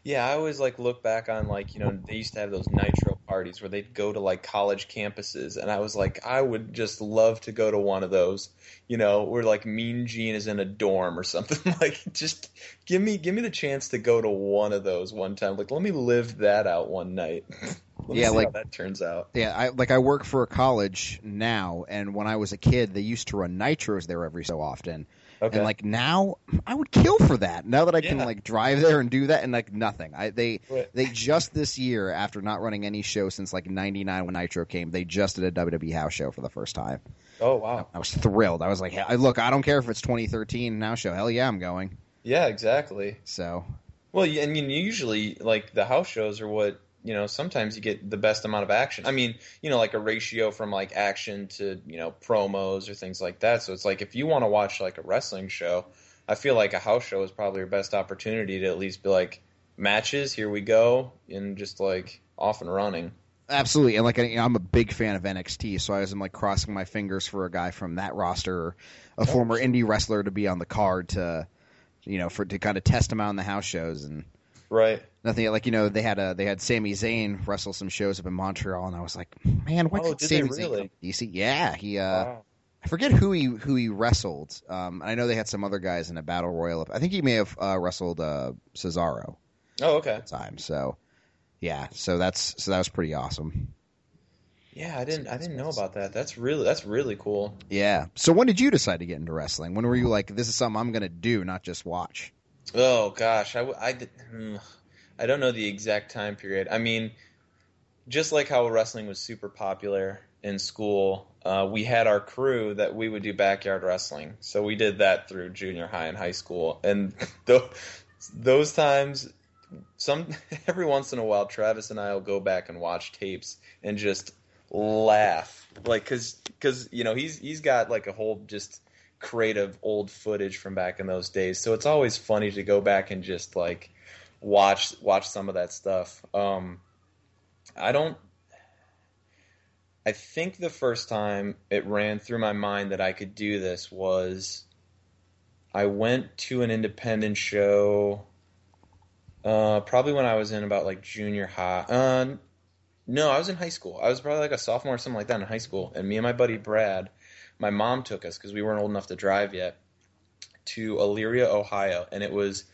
Yeah, I always like look back on like you know they used to have those nitro parties where they'd go to like college campuses, and I was like, I would just love to go to one of those. You know, where like Mean Gene is in a dorm or <laughs> something. like, just give me give me the chance to go to one of those one time. Like, let me live that out one night. <laughs> yeah, like that turns out. Yeah, I like I work for a college now, and when I was a kid, they used to run nitros there every so often. Okay. And like now, I would kill for that. Now that I can like drive there and do that, and like nothing. I they right. they just this year, after not running any show since like '99 when Nitro came, they just did a WWE house show for the first time. Oh wow! I, I was thrilled. I was like, hey, look, I don't care if it's 2013 now show. Hell yeah, I'm going. Yeah, exactly. So. Well, and usually like the house shows are what you know sometimes you get the best amount of action. I mean you know like a ratio from like action to you know promos or things like that. So it's like if you want to watch like a wrestling show i feel like a house show is probably your best opportunity to at least be like matches here we go and just like off and running. Absolutely. And like I, am a big fan of nxt so i was like crossing my fingers for a guy from that roster a former indie wrestler to be on the card to you know, for to kind of test him out in the house shows and Right. nothing like you know they had a they had Sami Zayn wrestle some shows up in Montreal and I was like, man, why Oh, could they Sami Zayn really? to DC? Yeah, he uh, Wow. I forget who he who he wrestled. Um, I know they had some other guys in a battle royal. I think he may have uh, wrestled uh, Cesaro Oh, okay. at the time. So yeah, so that's so that was pretty awesome. Yeah, I didn't I didn't know about that. That's really that's really cool. Yeah. So when did you decide to get into wrestling? When were you like, this is something I'm going to do, not just watch? Oh gosh, I, I hmm, I don't know the exact time period. I mean, just like how wrestling was super popular in school, uh, we had our crew that we would do backyard wrestling. So we did that through junior high and high school, and <laughs> th- those times, some <laughs> every once in a while, Travis and I will go back and watch tapes and just laugh, like because because you know he's he's got like a whole just creative old footage from back in those days. So it's always funny to go back and just like watch watch some of that stuff. Um, I don't. I think the first time it ran through my mind that I could do this was I went to an independent show. Uh, probably when I was in about like junior high. Uh, no, I was in high school. I was probably like a sophomore or something like that in high school. And me and my buddy Brad, my mom took us because we weren't old enough to drive yet to Elyria, Ohio, and it was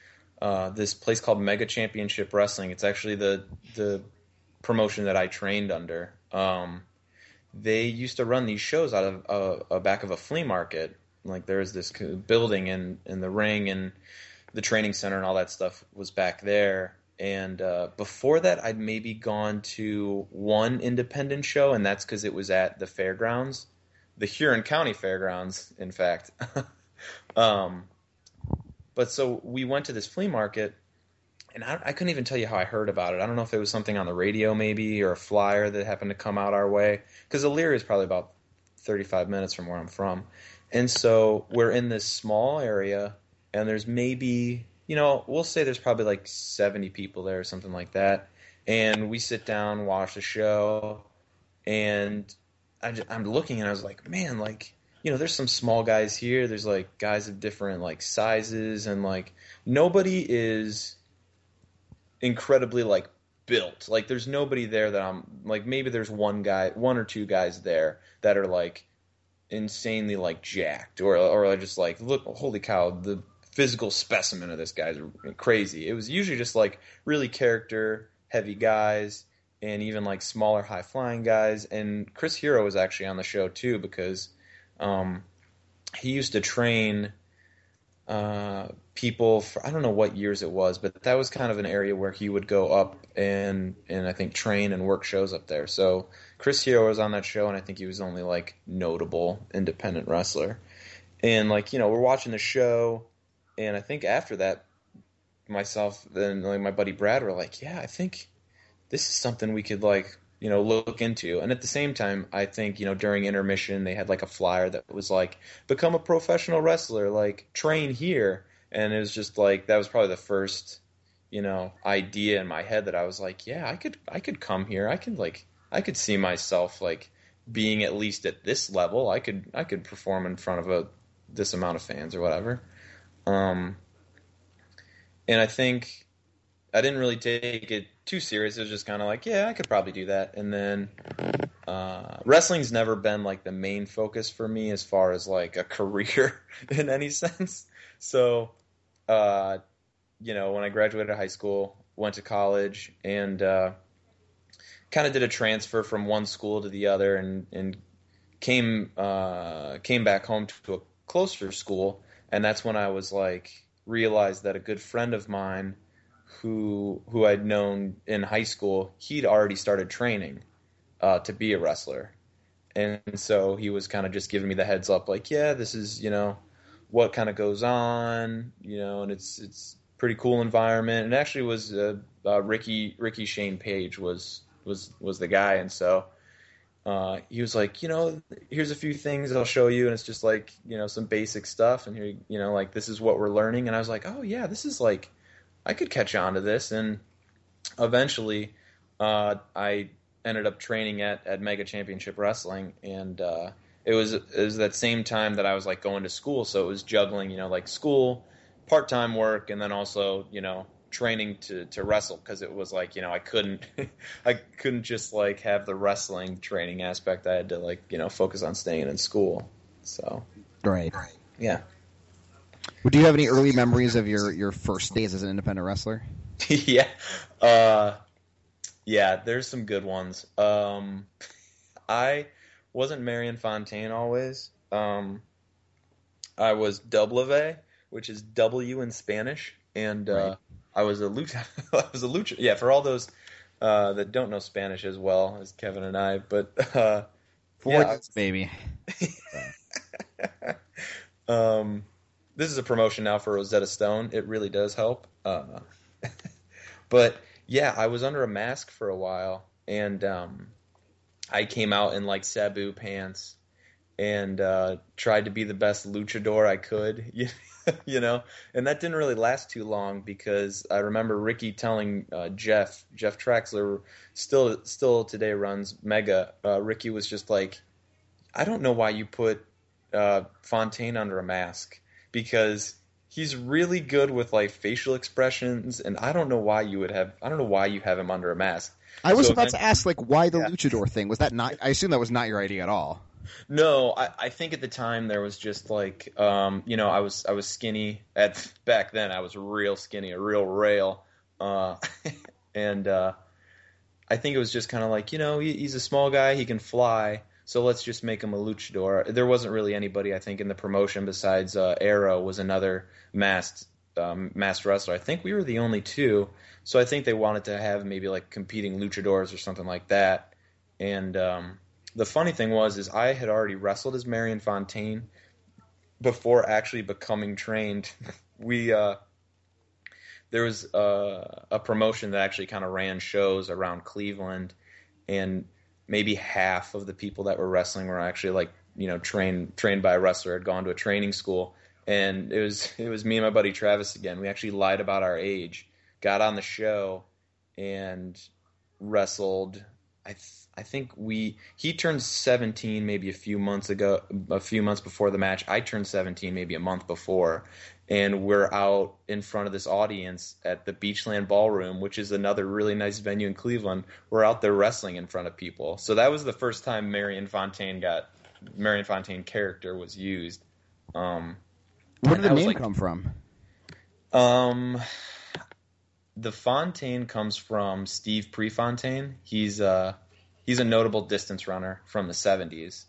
uh, this place called Mega Championship Wrestling. It's actually the the promotion that I trained under. Um, they used to run these shows out of uh, a back of a flea market. Like there was this building and and the ring and the training center and all that stuff was back there. And uh, before that, I'd maybe gone to one independent show, and that's because it was at the fairgrounds, the Huron County Fairgrounds, in fact. <laughs> um, but so we went to this flea market, and I, I couldn't even tell you how I heard about it. I don't know if it was something on the radio, maybe, or a flyer that happened to come out our way. Because Elyria is probably about 35 minutes from where I'm from. And so we're in this small area, and there's maybe, you know, we'll say there's probably like 70 people there or something like that. And we sit down, watch the show, and I just, I'm looking and I was like, man, like, you know, there's some small guys here. There's like guys of different like sizes, and like nobody is incredibly like built. Like there's nobody there that I'm like maybe there's one guy, one or two guys there that are like insanely like jacked or or just like look holy cow the physical specimen of this guy's crazy. It was usually just like really character heavy guys and even like smaller high flying guys and Chris Hero was actually on the show too because um he used to train uh, people for I don't know what years it was, but that was kind of an area where he would go up and and I think train and work shows up there. So Chris Hero was on that show, and I think he was only like notable independent wrestler. And like you know, we're watching the show, and I think after that, myself and like my buddy Brad were like, yeah, I think this is something we could like you know look into. And at the same time i think you know during intermission they had like a flyer that was like become a professional wrestler like train here. And it was just like that was probably the first you know idea in my head that i was like yeah i could i could come here. I could like i could see myself like being at least at this level. I could i could perform in front of a this amount of fans or whatever. Um and i think I didn't really take it too serious. It was just kind of like, yeah, I could probably do that. And then uh, wrestling's never been like the main focus for me as far as like a <laughs> career in any sense. So, uh, you know, when I graduated high school, went to college, and uh, kind of did a transfer from one school to the other, and and came uh, came back home to a closer school, and that's when I was like realized that a good friend of mine who who I'd known in high school, he'd already started training uh, to be a wrestler, and so he was kind of just giving me the heads up, like, yeah, this is you know what kind of goes on, you know, and it's it's pretty cool environment. And actually, was uh, uh, Ricky Ricky Shane Page was was was the guy, and so. Uh, he was like, you know, here's a few things I'll show you, and it's just like, you know, some basic stuff, and here, you know, like this is what we're learning, and I was like, oh yeah, this is like, I could catch on to this, and eventually, uh, I ended up training at, at Mega Championship Wrestling, and uh, it was it was that same time that I was like going to school, so it was juggling, you know, like school part time work, and then also you know training to to wrestle because it was like you know I couldn't <laughs> I couldn't just like have the wrestling training aspect. I had to like you know focus on staying in school. So Right. yeah. Do you have any early memories of your, your first days as an independent wrestler? <laughs> yeah. Uh, yeah, there's some good ones. Um, I wasn't Marion Fontaine always. Um, I was W, which is W in Spanish, and uh, Right. I was a lucha. <laughs> I was a lucha. Yeah, for all those uh, that don't know Spanish as well as Kevin and I, but <laughs> uh, Yeah. baby. um, this is a promotion now for Rosetta Stone. It really does help. Uh, <laughs> but yeah, I was under a mask for a while, and um, I came out in like Sabu pants and uh, tried to be the best luchador I could. <laughs> you know, and that didn't really last too long because I remember Ricky telling uh, Jeff, Jeff Traxler, still still today runs Mega. Uh, Ricky was just like, I don't know why you put uh, Fontaine under a mask because he's really good with like facial expressions, and I don't know why you would have. I don't know why you have him under a mask. I was So about then- to ask, like, why the Yeah. luchador thing? Was that not? I assume that was not your idea at all. No, I, I think at the time there was just like, um, you know, I was I was skinny at back then. I was real skinny, a real rail, uh, <laughs> and uh, I think it was just kind of like, you know, he, he's a small guy, he can fly, so let's just make him a luchador. There wasn't really anybody I think in the promotion besides uh, Arrow was another masked um, masked wrestler. I think we were the only two, so I think they wanted to have maybe like competing luchadors or something like that, and. Um, the funny thing was is I had already wrestled as Marion Fontaine before actually becoming trained. <laughs> we uh, there was uh, a promotion that actually kind of ran shows around Cleveland, and maybe half of the people that were wrestling were actually like you know trained trained by a wrestler had gone to a training school, and it was <laughs> it was me and my buddy Travis again. We actually lied about our age, got on the show, and wrestled. I th- I think we he turned 17 maybe a few months ago, a few months before the match. I turned 17 maybe a month before, and we're out in front of this audience at the Beachland Ballroom, which is another really nice venue in Cleveland. We're out there wrestling in front of people. So that was the first time Marion Fontaine got Marion Fontaine character was used. Um, Where did the name like- come from? um, the Fontaine comes from Steve Prefontaine. He's uh he's a notable distance runner from the '70s,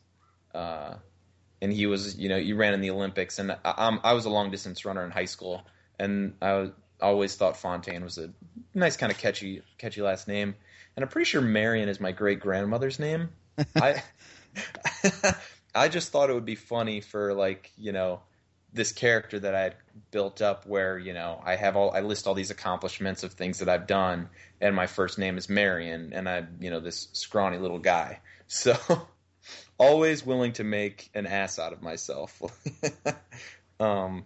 uh, and he was you know he ran in the Olympics, and I, I was a long distance runner in high school, and I was, always thought Fontaine was a nice kind of catchy catchy last name, and I'm pretty sure Marion is my great grandmother's name. <laughs> I <laughs> I just thought it would be funny for like you know this character that I had built up where you know I have all I list all these accomplishments of things that I've done and my first name is Marion and I you know this scrawny little guy <laughs> so always willing to make an ass out of myself <laughs> um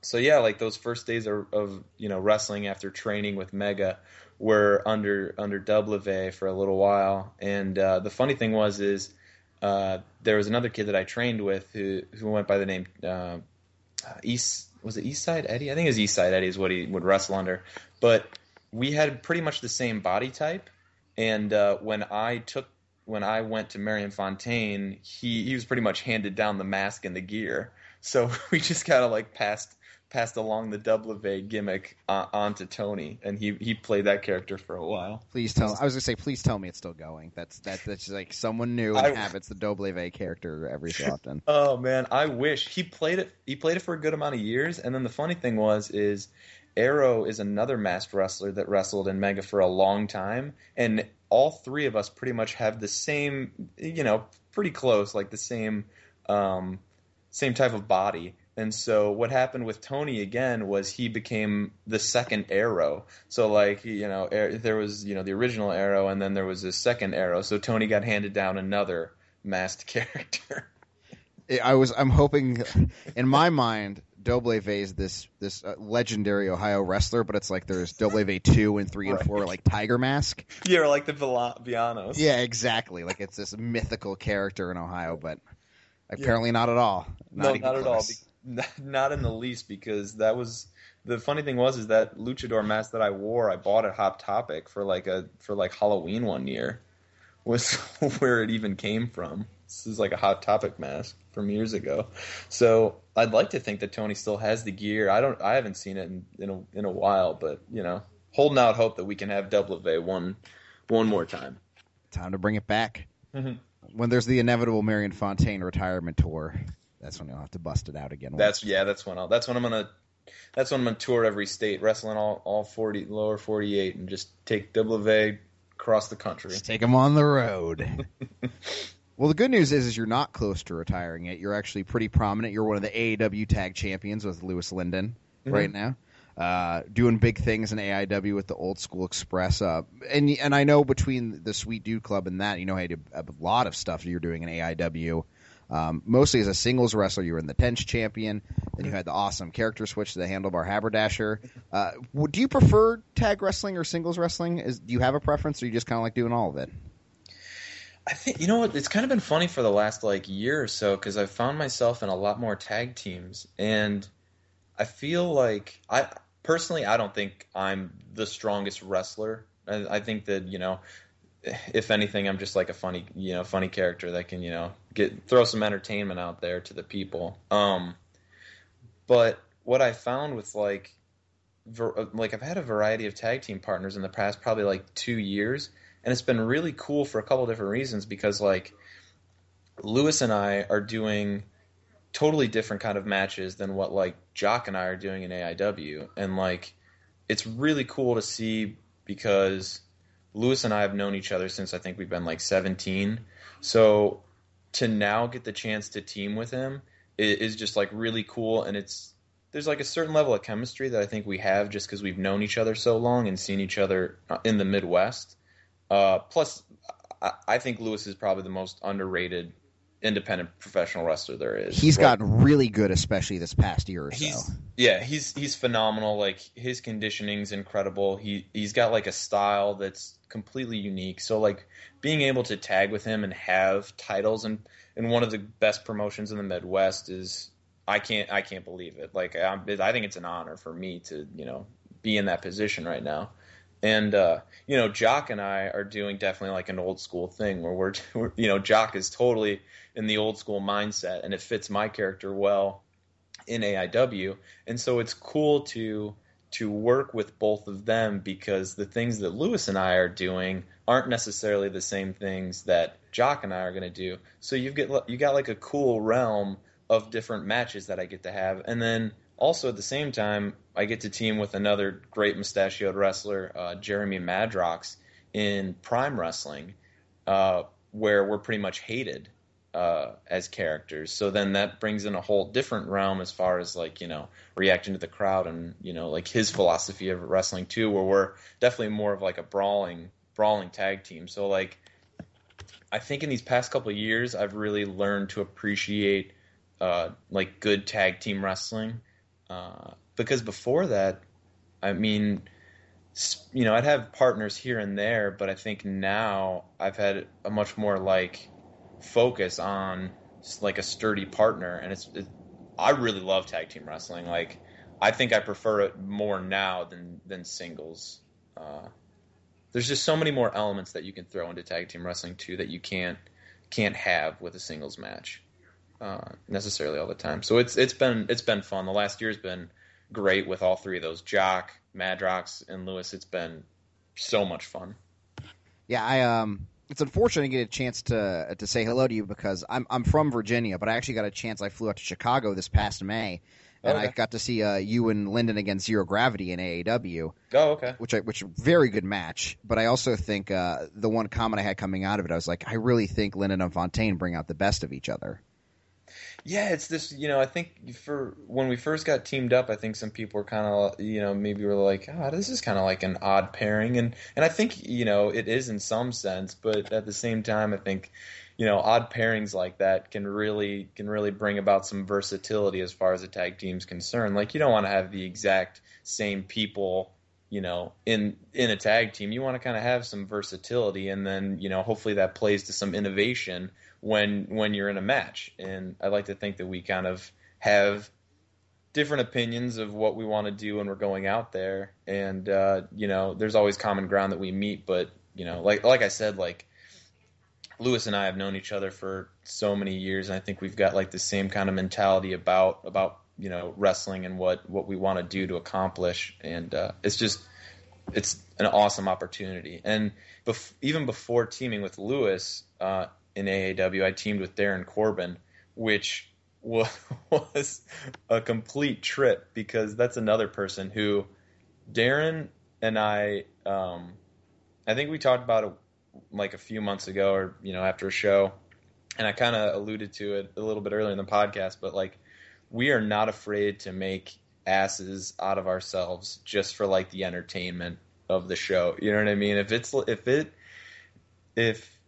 so yeah like those first days of, of you know wrestling after training with Mega were under under W for a little while and uh, the funny thing was is uh, there was another kid that I trained with who who went by the name uh, East was it Eastside Eddie? I think it was Eastside Eddie is what he would wrestle under. But we had pretty much the same body type, and uh, when I took when I went to Marion Fontaine, he he was pretty much handed down the mask and the gear. So <laughs> we just kind of like passed passed along the W gimmick uh, onto Tony, and he he played that character for a while. Please tell. I was gonna say, please tell me it's still going. That's that. That's like someone new I- habits the W character every so often. <laughs> Oh man, I wish he played it. He played it for a good amount of years, and then the funny thing was, is Arrow is another masked wrestler that wrestled in Mega for a long time, and all three of us pretty much have the same, you know, pretty close, like the same, um, same type of body. And so what happened with Tony again was he became the second Arrow. So like you know, there was you know the original Arrow, and then there was this second Arrow. So Tony got handed down another masked <laughs> character. I was. I'm hoping. In my mind, W is this this uh, legendary Ohio wrestler, but it's like there's W two and three and Right. four, like Tiger Mask. Yeah, or like the Villa- Villanos. Yeah, exactly. Like it's this mythical character in Ohio, but apparently not at all. no, even not at all. <laughs> Not in the least because that was the funny thing was is that luchador mask that I wore I bought at Hot Topic for like a for like Halloween one year was <laughs> where it even came from. This is like a Hot Topic mask from years ago. So I'd like to think that Tony still has the gear. I don't. I haven't seen it in in a, in a while, but you know, holding out hope that we can have W one one more time. Time to bring it back. Mm-hmm. When there's the inevitable Marion Fontaine retirement tour, that's when you'll have to bust it out again. That's yeah. That's when I'll. That's when I'm gonna. That's when I'm gonna tour every state, wrestling all all forty lower forty eight, and just take W across the country. Just take them on the road. <laughs> well, the good news is, is you're not close to retiring yet. You're actually pretty prominent. You're one of the AAW tag champions with Louis Lyndon Mhm. right now. Uh, doing big things in AIW with the Old School Express, uh, and and I know between the Sweet Dude Club and that, you know, had a, a lot of stuff you're doing in AIW. Um, mostly as a singles wrestler, you were in the Tench champion. Then you had the awesome character switch to the Handlebar Haberdasher. Uh, would- do you prefer tag wrestling or singles wrestling? Is do you have a preference, or you just kind of like doing all of it? I think you know what? It's kind of been funny for the last like year or so because I've found myself in a lot more tag teams, and I feel like I personally I don't think I'm the strongest wrestler. I, I think that you know, if anything, I'm just like a funny you know funny character that can you know get throw some entertainment out there to the people. Um, but what I found with like ver- like I've had a variety of tag team partners in the past probably like two years and it's been really cool for a couple different reasons because like Louis and I are doing totally different kind of matches than what like Jock and I are doing in AIW and like it's really cool to see because Louis and I have known each other since I think we've been like 17 so to now get the chance to team with him is just like really cool. And it's there's like a certain level of chemistry that I think we have just because we've known each other so long and seen each other uh, in the Midwest. Uh, plus, I, I think Louis is probably the most underrated independent professional wrestler there is. He's Like, gotten really good, especially this past year or so. Yeah, he's he's phenomenal. Like his conditioning's incredible. He he's got like a style that's completely unique. So like being able to tag with him and have titles and in one of the best promotions in the Midwest is I can't I can't believe it. Like I'm, I think it's an honor for me to you know be in that position right now. And uh, you know, Jock and I are doing definitely like an old school thing where we're, <laughs> we're you know, Jock is totally in the old school mindset, and it fits my character well in AIW, and so it's cool to to work with both of them because the things that Louis and I are doing aren't necessarily the same things that Jock and I are going to do. So you've got you got like a cool realm of different matches that I get to have, and then also at the same time I get to team with another great mustachioed wrestler, uh, Jeremy Madrox, in Prime Wrestling, uh, where we're pretty much hated uh, as characters. So then that brings in a whole different realm as far as like you know reacting to the crowd and you know like his philosophy of wrestling too, where we're definitely more of like a brawling brawling tag team. So like I think in these past couple years I've really learned to appreciate uh, like good tag team wrestling uh, because before that, I mean. You know, I'd have partners here and there, but I think now I've had a much more like focus on like a sturdy partner and it's it, I really love tag team wrestling like I think I prefer it more now than than singles uh, there's just so many more elements that you can throw into tag team wrestling too that you can't can't have with a singles match uh, necessarily all the time so it's it's been it's been fun the last year's been great with all three of those Jock Madrox and Louis it's been so much fun Yeah, I um, it's unfortunate to get a chance to to say hello to you because I'm I'm from Virginia, but I actually got a chance. I flew out to Chicago this past May, and I got to see uh, you and Lyndon against Zero Gravity in AAW, oh okay which I, which very good match. But I also think uh, the one comment I had coming out of it, I was like, I really think Lyndon and Fontaine bring out the best of each other. Yeah, it's this. You know, I think for when we first got teamed up, I think some people were kind of, you know, maybe were like, "Ah, this is kind of like an odd pairing," and and I think you know it is in some sense, but at the same time, I think you know odd pairings like that can really can really bring about some versatility as far as a tag team's concerned. Like you don't want to have the exact same people you know in in a tag team you want to kind of have some versatility and then you know hopefully that plays to some innovation when when you're in a match and i like to think that we kind of have different opinions of what we want to do when we're going out there, and uh, you know, there's always common ground that we meet. But you know, like like I said, like Louis and I have known each other for so many years, and I think we've got like the same kind of mentality about about you know wrestling and what what we want to do to accomplish, and uh, it's just it's an awesome opportunity. And bef- even before teaming with Louis uh, in AAW, I teamed with Darin Corbin, which <laughs> was a complete trip because that's another person who Darren and I um, I think we talked about it like a few months ago or you know after a show. And I kind of alluded to it a little bit earlier in the podcast but like we are not afraid to make asses out of ourselves just for like the entertainment of the show. You know what I mean? If it's if it if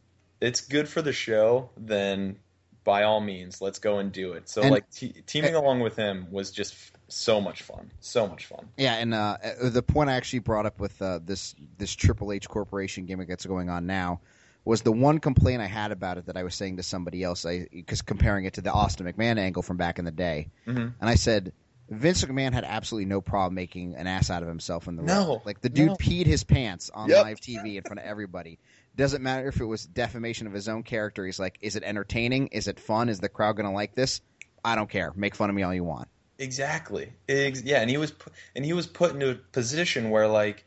it's good for the show then by all means, let's go and do it. So, and, like, teaming along with him was just so much fun, so much fun. Yeah, and uh, uh, the point I actually brought up with uh, this this Triple H Corporation gimmick that's going on now was the one complaint I had about it that I was saying to somebody else, because comparing it to the Austin McMahon angle from back in the day, mm-hmm. and I said. Vince McMahon had absolutely no problem making an ass out of himself in the no, ring. Like the dude no. peed his pants on yep. live TV in front of everybody. Doesn't matter if it was defamation of his own character. He's like, is it entertaining? Is it fun? Is the crowd going to like this? I don't care. Make fun of me all you want. Exactly. Yeah, and he was put, and he was put into a position where like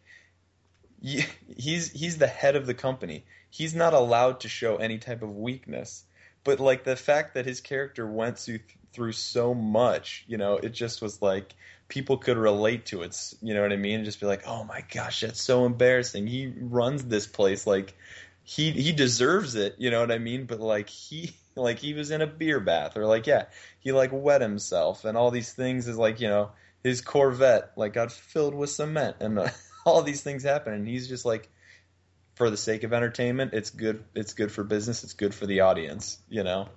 he's he's the head of the company. He's not allowed to show any type of weakness. But like the fact that his character went through through so much, you know, it just was like people could relate to it. You know what I mean? just be like, oh my gosh, that's so embarrassing. He runs this place like he he deserves it. You know what I mean? But like he <laughs> like he was in a beer bath or like yeah he like wet himself and all these things is like you know his Corvette like got filled with cement and uh, <laughs> all these things happen and he's just like for the sake of entertainment it's good it's good for business it's good for the audience you know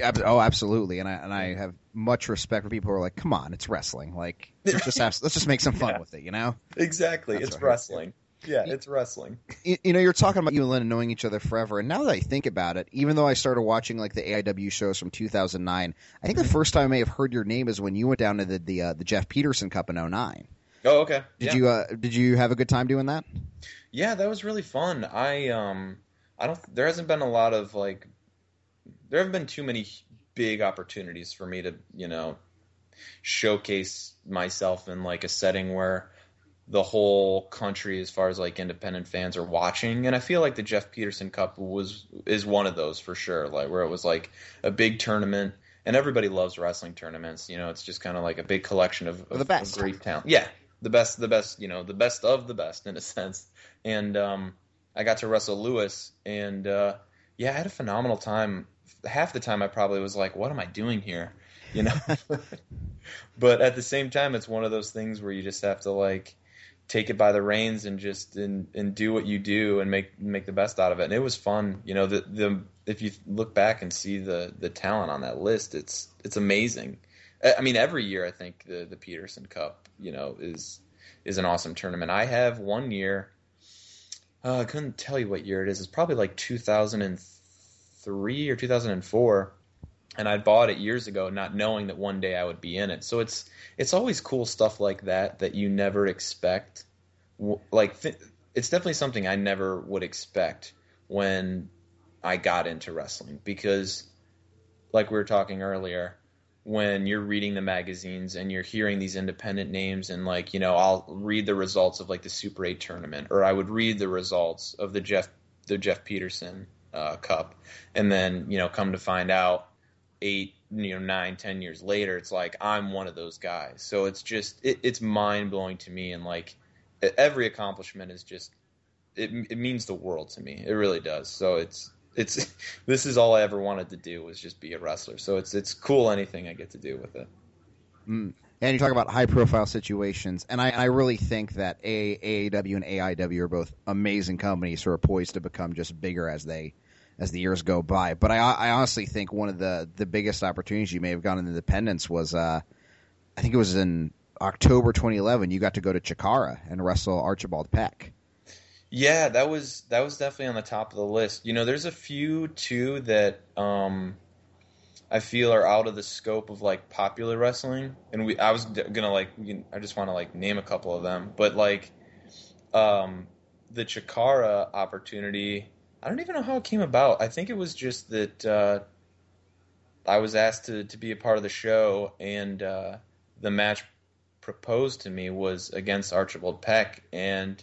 Oh, absolutely, and I and I have much respect for people who are like, "Come on, it's wrestling. Like, <laughs> let's just have, let's just make some fun yeah. with it." You know? Exactly, That's it's wrestling. Yeah, it's wrestling. You, you, know, you're talking about you and Lynn knowing each other forever, and now that I think about it, even though I started watching like the AIW shows from 2009, I think the first time I may have heard your name is when you went down to the the, uh, the Jeff Peterson Cup in 09. Oh, okay. Did yeah. you uh, did you have a good time doing that? Yeah, that was really fun. I um I don't there hasn't been a lot of like there haven't been too many big opportunities for me to, you know, showcase myself in like a setting where the whole country as far as like independent fans are watching. And i feel like the jeff peterson cup was is one of those for sure like where it was like a big tournament. And everybody loves wrestling tournaments you know it's just kind of like a big collection of, of, the best. Of great talent. Yeah the best the best you know the best of the best in a <laughs> sense. And um i got to wrestle louis and uh yeah i had a phenomenal time half the time I probably was like, what am I doing here? You know? <laughs> but at the same time, it's one of those things where you just have to like take it by the reins and just and, and do what you do and make make the best out of it. And it was fun. You know, the the if you look back and see the the talent on that list, it's it's amazing. I mean, every year I think the the Peterson Cup, you know, is is an awesome tournament. I have one year. Uh, I couldn't tell you what year it is. It's probably like 2003 2003 or 2004 and I bought it years ago not knowing that one day I would be in it. So it's it's always cool stuff like that that you never expect. Like th- it's definitely something I never would expect when I got into wrestling because like we were talking earlier when you're reading the magazines and you're hearing these independent names and like you know I'll read the results of like the Super 8 tournament or I would read the results of the Jeff the Jeff Peterson uh, Cup, and then you know come to find out eight you know nine ten years later it's like i'm one of those guys. So it's just it, it's mind blowing to me. And like every accomplishment is just it, it means the world to me. It really does. So it's it's <laughs> this is all i ever wanted to do was just be a wrestler. So it's it's cool anything i get to do with it. Mm. And you talk about high profile situations and i, I really think that aaw and aiw are both amazing companies who are poised to become just bigger as they as the years go by. But I, I honestly think one of the, the biggest opportunities you may have gotten in Independence was, uh, I think it was in October 2011. You got to go to Chikara and wrestle Archibald Peck. Yeah, that was that was definitely on the top of the list. You know, there's a few too that um, I feel are out of the scope of like popular wrestling. And we, I was gonna like, I just want to like name a couple of them, but like, um, the Chikara opportunity. I don't even know how it came about. I think it was just that uh, I was asked to to be a part of the show, and uh, the match proposed to me was against Archibald Peck, and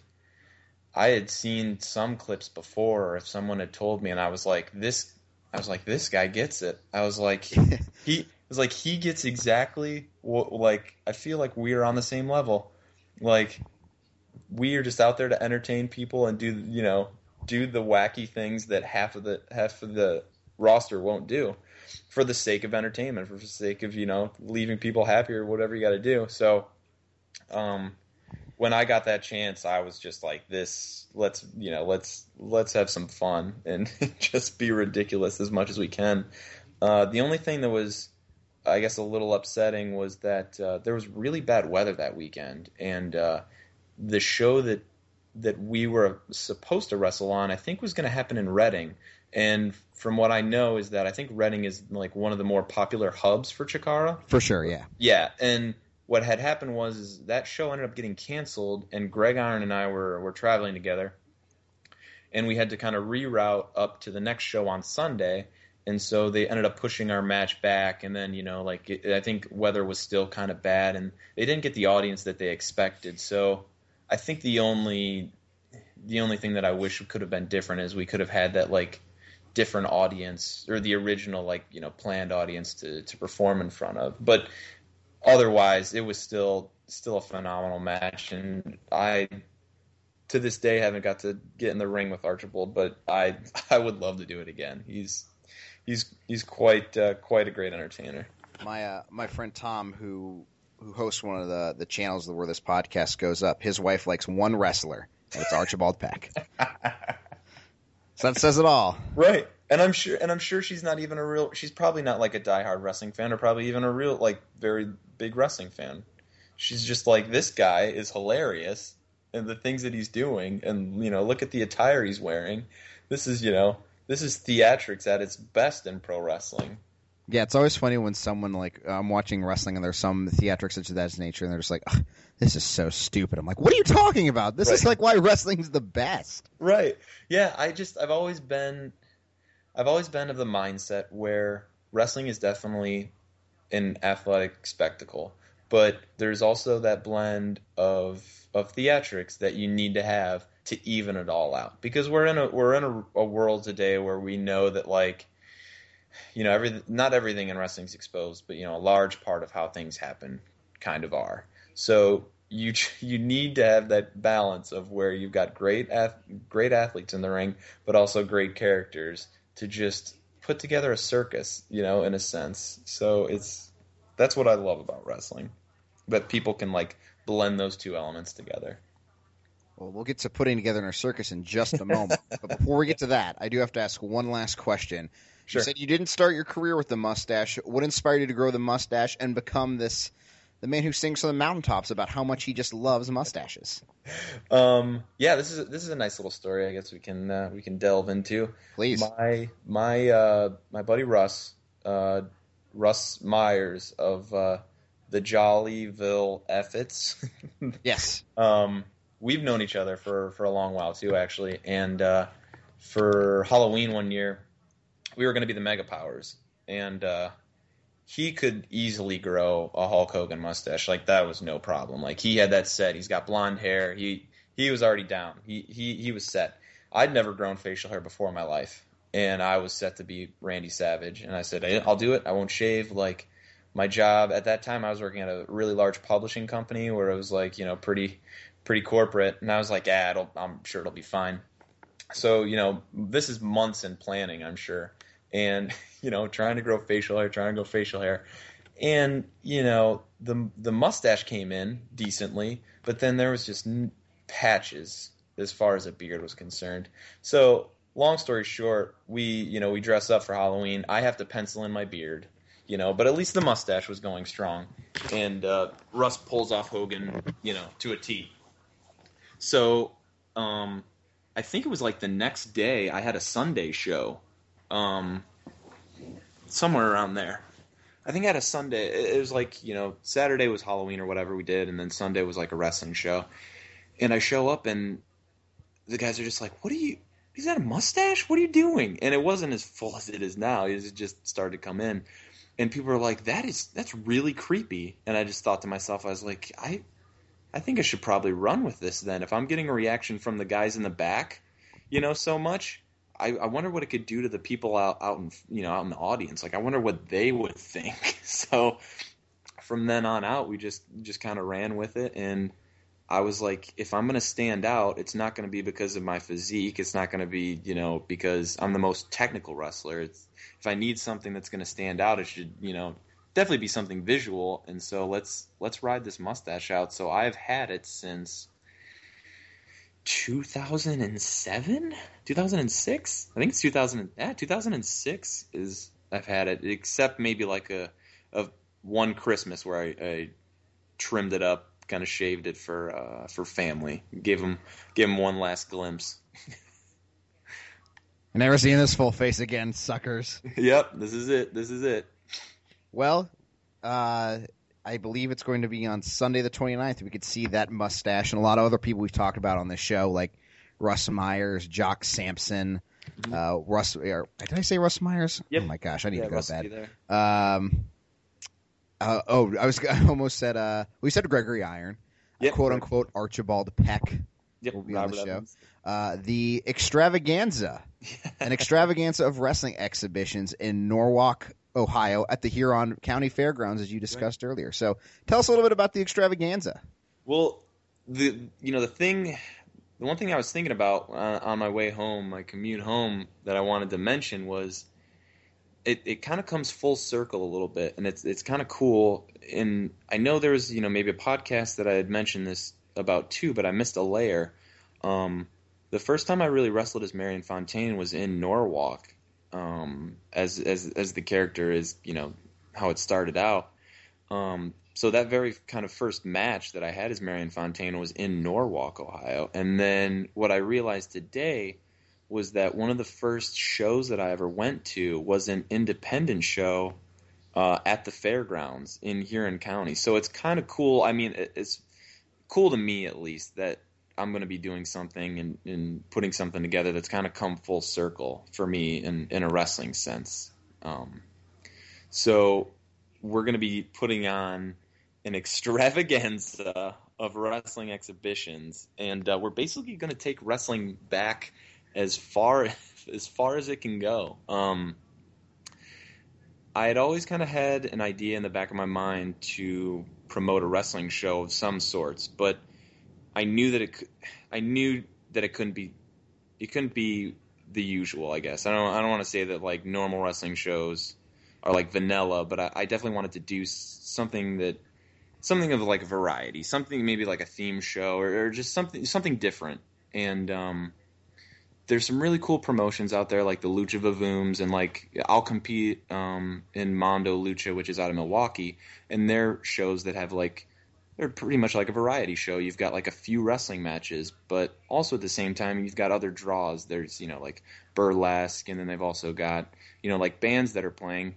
I had seen some clips before, or if someone had told me, and I was like, this I was like, this guy gets it. I was like, <laughs> he was like, he gets exactly what, like, I feel like we are on the same level. Like, we are just out there to entertain people and do, you know, do the wacky things that half of the, half of the roster won't do for the sake of entertainment, for the sake of, you know, leaving people happy or whatever you got to do. So, um, when I got that chance, I was just like, "This, let's, you know, let's let's have some fun and <laughs> just be ridiculous as much as we can." Uh, the only thing that was, I guess, a little upsetting was that uh, there was really bad weather that weekend, and uh, the show that that we were supposed to wrestle on, I think, was going to happen in Reading. And from what I know, is that I think Reading is like one of the more popular hubs for Chikara. For sure, yeah. Yeah, and what had happened was that show ended up getting canceled, and Greg Iron and I were were traveling together, and we had to kind of reroute up to the next show on Sunday. And so they ended up pushing our match back, and then you know, like it, I think weather was still kind of bad, and they didn't get the audience that they expected. So I think the only the only thing that I wish could have been different is we could have had that like different audience or the original like you know planned audience to to perform in front of. But otherwise, it was still still a phenomenal match, and I to this day haven't got to get in the ring with Archibald, but I <laughs> I would love to do it again. He's he's he's quite uh, quite a great entertainer. My uh, my friend Tom, who who hosts one of the the channels where this podcast goes up, his wife likes one wrestler, and it's Archibald Peck. <laughs> so that says it all, right? And I'm sure, and I'm sure she's not even a real. She's probably not like a diehard wrestling fan, or probably even a real like very big wrestling fan. She's just like this guy is hilarious, and the things that he's doing, and you know, look at the attire he's wearing. This is you know, this is theatrics at its best in pro wrestling. Yeah, it's always funny when someone like I'm watching wrestling and there's some theatrics such as that nature, and they're just like, "This is so stupid." I'm like, "What are you talking about? This right. is like why wrestling's the best." Right. Yeah. I just I've always been, I've always been of the mindset where wrestling is definitely an athletic spectacle, but there's also that blend of of theatrics that you need to have to even it all out because we're in a we're in a, a world today where we know that like you know, every not everything in wrestling is exposed, but you know, a large part of how things happen kind of are. So you <laughs> you need to have that balance of where you've got great great athletes in the ring, but also great characters to just put together a circus, you know, in a sense. So it's that's what I love about wrestling, that people can like blend those two elements together. Well, we'll get to putting together our circus in just a moment. <laughs> but before we get to that, I do have to ask one last question. Sure. You said you didn't start your career with the mustache. What inspired you to grow the mustache and become this the man who sings from the mountaintops about how much he just loves mustaches? Um, yeah, this is a, this is a nice little story. I guess we can uh, we can delve into. Please. My my uh, my buddy Russ uh, Russ Myers of uh, the Jollyville Effets. <laughs> yes. Um, we've known each other for for a long while too, actually, and uh, for Halloween one year we were going to be the Mega Powers, and uh, he could easily grow a Hulk Hogan mustache. Like that was no problem. Like he had that set. He's got blonde hair. He he was already down. He he he was set. I'd never grown facial hair before in my life, and I was set to be Randy Savage. And I said, I'll do it. I won't shave. Like my job at that time, I was working at a really large publishing company where it was like you know pretty pretty corporate, and I was like, ah, I'm sure it'll be fine. So you know, this is months in planning, I'm sure and <laughs> you know trying to grow facial hair, trying to grow facial hair, and you know the the mustache came in decently, but then there was just patches as far as a beard was concerned. So long story short, we you know we dress up for Halloween. I have to pencil in my beard, you know, but at least the mustache was going strong, and uh, Russ pulls off Hogan, you know, to a T. So um, I think it was like the next day I had a Sunday show um, somewhere around there. I think I had a Sunday. It was like you know Saturday was Halloween or whatever we did, and then Sunday was like a wrestling show. And I show up and the guys are just like, "What are you? Is that a mustache? What are you doing?" And it wasn't as full as it is now. It just started to come in, and people are like, "That is that's really creepy." And I just thought to myself, I was like, "I, I think I should probably run with this then. If I'm getting a reaction from the guys in the back, you know, so much." I, I wonder what it could do to the people out, out in you know out in the audience. Like I wonder what they would think. <laughs> So from then on out, we just just kind of ran with it, and I was like, if I'm going to stand out, it's not going to be because of my physique. It's not going to be, you know, because I'm the most technical wrestler. It's if I need something that's going to stand out, it should, you know, definitely be something visual. And so let's let's ride this mustache out. So I've had it since 2007, 2006. I think it's 2000. Yeah, 2006 is I've had it, except maybe like a of one Christmas where I, I trimmed it up kind of shaved it for uh, for family. Give them give him one last glimpse. Never seeing this full face again, suckers. <laughs> yep, this is it. This is it. Well, uh, I believe it's going to be on Sunday the 29th. We could see that mustache and a lot of other people we've talked about on this show, like Russ Myers, Jock Samson, mm-hmm. uh, Russ. Or, did I say Russ Myers? Yep. Oh my gosh, I need yeah, to go Russ to bed. Um, uh, oh, I was <laughs> I almost said. Uh, we said Gregory Iron, yep. quote unquote Archibald Peck. Yep, will be Robert on the show. Uh, the extravaganza, <laughs> an extravaganza of wrestling exhibitions in Norwalk, Ohio, at the Huron County Fairgrounds, as you discussed right. earlier. So, tell us a little bit about the extravaganza. Well, the you know the thing, the one thing I was thinking about uh, on my way home, my commute home, that I wanted to mention was it, it kind of comes full circle a little bit, and it's it's kind of cool. And I know there was you know maybe a podcast that I had mentioned this about too, but I missed a layer. Um, the first time I really wrestled as Marion Fontaine was in Norwalk, um, as as as the character is you know how it started out. Um, so that very kind of first match that I had as Marion Fontaine was in Norwalk, Ohio, and then what I realized today was that one of the first shows that I ever went to was an independent show uh, at the fairgrounds in Huron County. So it's kind of cool. I mean, it's cool to me at least that I'm going to be doing something and, and, putting something together that's kind of come full circle for me in, in a wrestling sense. Um, so we're going to be putting on an <laughs> extravaganza of wrestling exhibitions, and uh, we're basically going to take wrestling back as far <laughs> as far as it can go. Um, I had always kind of had an idea in the back of my mind to promote a wrestling show of some sorts, but I knew that it I knew that it couldn't be it couldn't be the usual. I guess I don't I don't want to say that like normal wrestling shows are like vanilla, but I, I definitely wanted to do something that something of like a variety, something maybe like a theme show or, or just something something different. And um, there's some really cool promotions out there like the Lucha Vavooms and like I'll compete um, in Mondo Lucha, which is out of Milwaukee, and they're shows that have like they're pretty much like a variety show. You've got like a few wrestling matches, but also at the same time you've got other draws. There's you know like burlesque, and then they've also got you know like bands that are playing.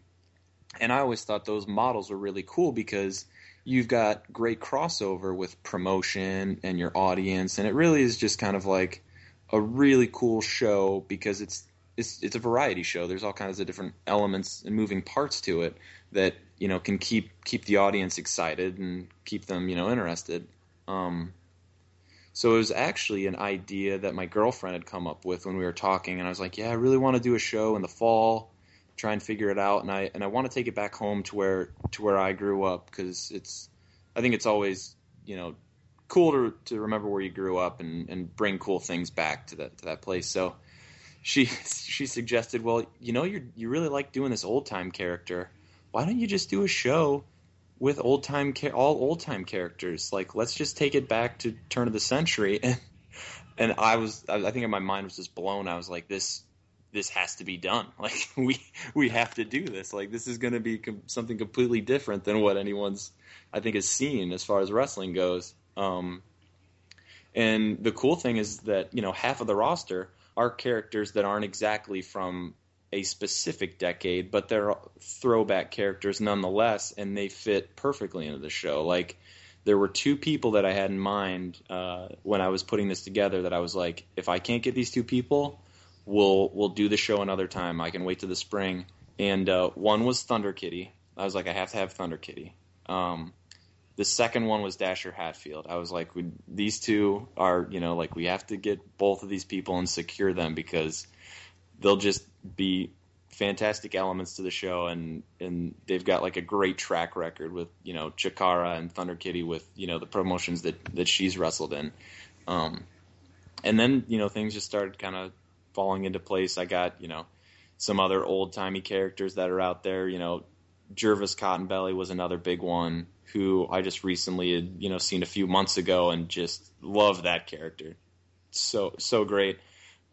And I always thought those models were really cool because you've got great crossover with promotion and your audience, and it really is just kind of like a really cool show because it's it's it's a variety show. There's all kinds of different elements and moving parts to it that you know can keep keep the audience excited and keep them you know interested. Um, so it was actually an idea that my girlfriend had come up with when we were talking, and I was like, "Yeah, I really want to do a show in the fall, try and figure it out, and I and I want to take it back home to where to where I grew up because it's I think it's always you know cool to to remember where you grew up and, and bring cool things back to that to that place. So she <laughs> she suggested, well, you know, you you really like doing this old time character. Why don't you just do a show with old time all old time characters? Like, let's just take it back to turn of the century. <laughs> And and I was I think my mind was just blown. I was like, this this has to be done. <laughs> Like we we have to do this. Like this is going to be com- something completely different than what anyone's I think has seen as far as wrestling goes. Um, and the cool thing is that you know half of the roster are characters that aren't exactly from a specific decade, but they're throwback characters nonetheless, and they fit perfectly into the show. Like there were two people that I had in mind uh, when I was putting this together that I was like, if I can't get these two people, we'll we'll do the show another time. I can wait to the spring. And uh, one was Thunder Kitty. I was like, I have to have Thunder Kitty. Um, the second one was Dasher Hatfield. I was like, these two are, you know, like we have to get both of these people and secure them because they'll just be fantastic elements to the show, and and they've got like a great track record with you know Chikara and Thunder Kitty with you know the promotions that that she's wrestled in. Um, and then you know things just started kind of falling into place. I got you know some other old timey characters that are out there. You know, Jervis Cottonbelly was another big one who I just recently had, you know, seen a few months ago and just love that character. So so great.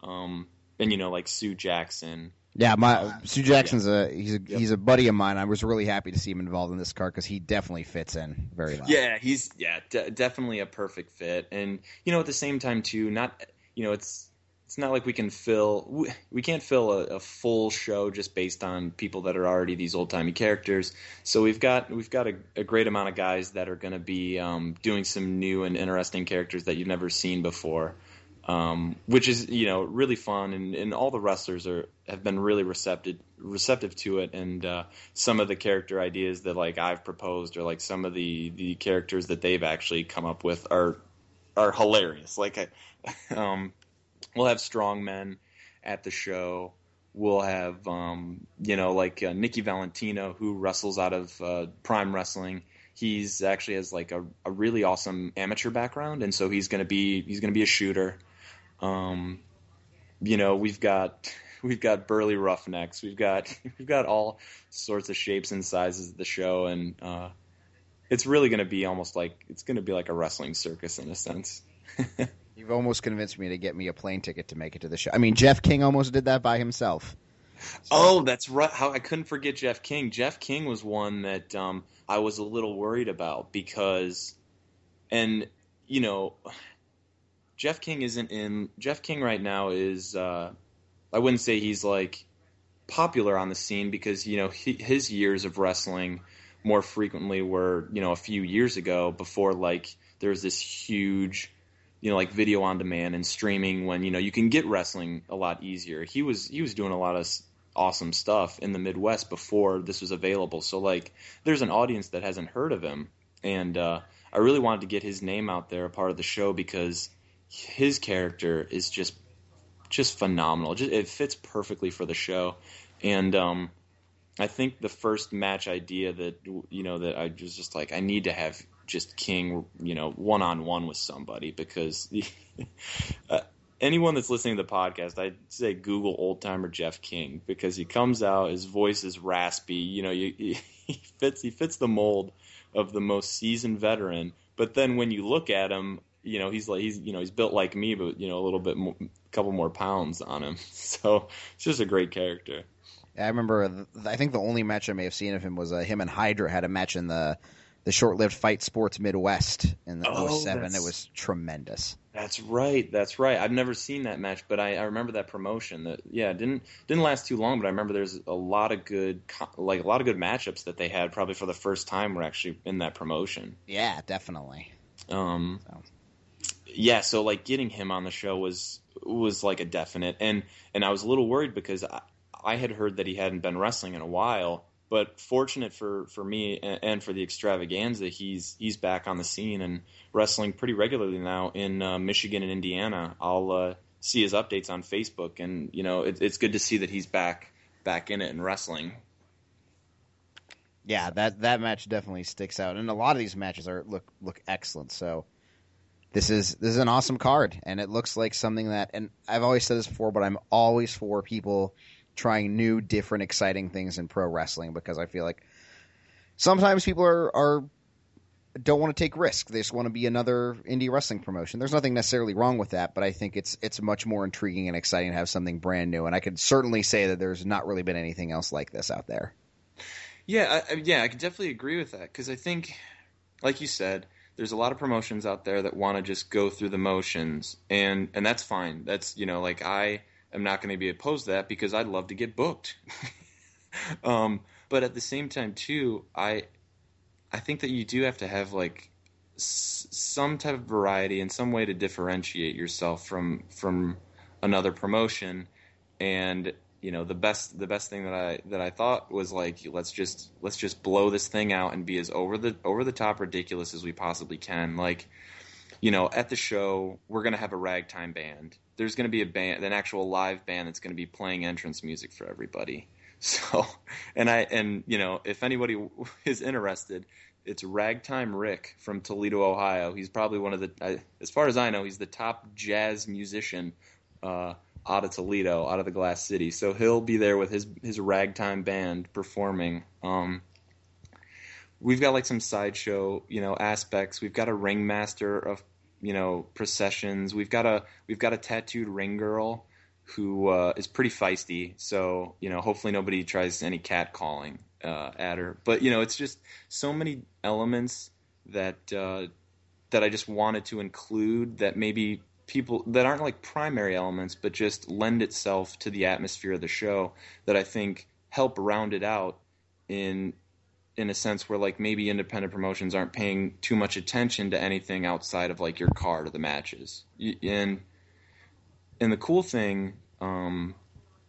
Um, and you know, like Sue Jackson. Yeah, my Sue Jackson's a he's a yep. he's a buddy of mine. I was really happy to see him involved in this car because he definitely fits in very well. Yeah, he's yeah de- definitely a perfect fit, and you know at the same time too, not you know it's it's not like we can fill we, we can't fill a, a, full show just based on people that are already these old timey characters. So we've got we've got a, a great amount of guys that are going to be um, doing some new and interesting characters that you've never seen before, um, which is you know really fun. And, and all the wrestlers are have been really receptive receptive to it. And uh, some of the character ideas that like I've proposed or like some of the the characters that they've actually come up with are are hilarious. Like I, <laughs> um, we'll have strong men at the show. We'll have, um, you know, like uh, Nicky Valentino, who wrestles out of uh, Prime Wrestling. He's actually has like a, a really awesome amateur background, and so he's gonna be he's gonna be a shooter. Um, you know, we've got <laughs> we've got burly roughnecks. We've got <laughs> we've got all sorts of shapes and sizes of the show, and uh, it's really going to be almost like it's going to be like a wrestling circus in a sense. <laughs> You've almost convinced me to get me a plane ticket to make it to the show. I mean, Jeff King almost did that by himself. So. Oh, that's right. How I couldn't forget Jeff King. Jeff King was one that um, I was a little worried about because, and you know, Jeff King isn't in. Jeff King right now is. Uh, I wouldn't say he's like popular on the scene because you know he, his years of wrestling more frequently were you know a few years ago before like there was this huge you know like video on demand and streaming when you know you can get wrestling a lot easier. He was he was doing a lot of awesome stuff in the Midwest before this was available. So like there's an audience that hasn't heard of him and uh, I really wanted to get his name out there, a part of the show because his character is just just phenomenal. Just, it fits perfectly for the show, and um, I think the first match idea that you know that I was just like I need to have just King, you know, one on one with somebody because <laughs> uh, anyone that's listening to the podcast, I'd say Google old timer Jeff King because he comes out, his voice is raspy, you know, you, <laughs> he fits he fits the mold of the most seasoned veteran. But then when you look at him, you know, he's like he's you know he's built like me, but you know a little bit, more, a couple more pounds on him. <laughs> So it's just a great character. I remember. I think the only match I may have seen of him was uh, him and Hydra had a match in the the short-lived Fight Sports Midwest in the oh, 07. It was tremendous. That's right. That's right. I've never seen that match, but I, I remember that promotion. That yeah, didn't didn't last too long, but I remember there's a lot of good like a lot of good matchups that they had probably for the first time were actually in that promotion. Yeah, definitely. Um, so. Yeah, so like getting him on the show was was like a definite, and and I was a little worried because I, I had heard that he hadn't been wrestling in a while, but fortunate for, for me and, for the extravaganza, he's he's back on the scene and wrestling pretty regularly now in uh, Michigan and Indiana. I'll uh, see his updates on Facebook, and you know it, it's good to see that he's back back in it and wrestling. Yeah, that that match definitely sticks out, and a lot of these matches are look look excellent. So this is this is an awesome card, and it looks like something that. And I've always said this before, but I'm always for people trying new, different, exciting things in pro wrestling because I feel like sometimes people are, are don't want to take risks. They just want to be another indie wrestling promotion. There's nothing necessarily wrong with that, but I think it's it's much more intriguing and exciting to have something brand new. And I could certainly say that there's not really been anything else like this out there. Yeah, I, yeah, I can definitely agree with that because I think, like you said, there's a lot of promotions out there that want to just go through the motions, and and that's fine. That's you know, like I am not going to be opposed to that because I'd love to get booked. <laughs> um, but at the same time, too, I I think that you do have to have like s- some type of variety and some way to differentiate yourself from from another promotion. And you know, the best the best thing that I that I thought was like let's just let's just blow this thing out and be as over the over the top ridiculous as we possibly can. Like, you know, at the show we're gonna have a ragtime band. There's gonna be a band, an actual live band that's gonna be playing entrance music for everybody. <laughs> So, and I and you know, if anybody <laughs> is interested, it's Ragtime Rick from Toledo, Ohio. He's probably one of the, as far as I know, he's the top jazz musician uh, out of Toledo, out of the Glass City. So he'll be there with his his ragtime band performing. Um, we've got like some sideshow, you know, aspects. We've got a ringmaster of, you know, processions. We've got a we've got a tattooed ring girl who uh, is pretty feisty. So you know, hopefully nobody tries any cat calling uh, at her. But you know, it's just so many elements that uh, that I just wanted to include that maybe people that aren't like primary elements, but just lend itself to the atmosphere of the show that I think help round it out in in a sense where like maybe independent promotions aren't paying too much attention to anything outside of like your card or the matches. And and the cool thing um,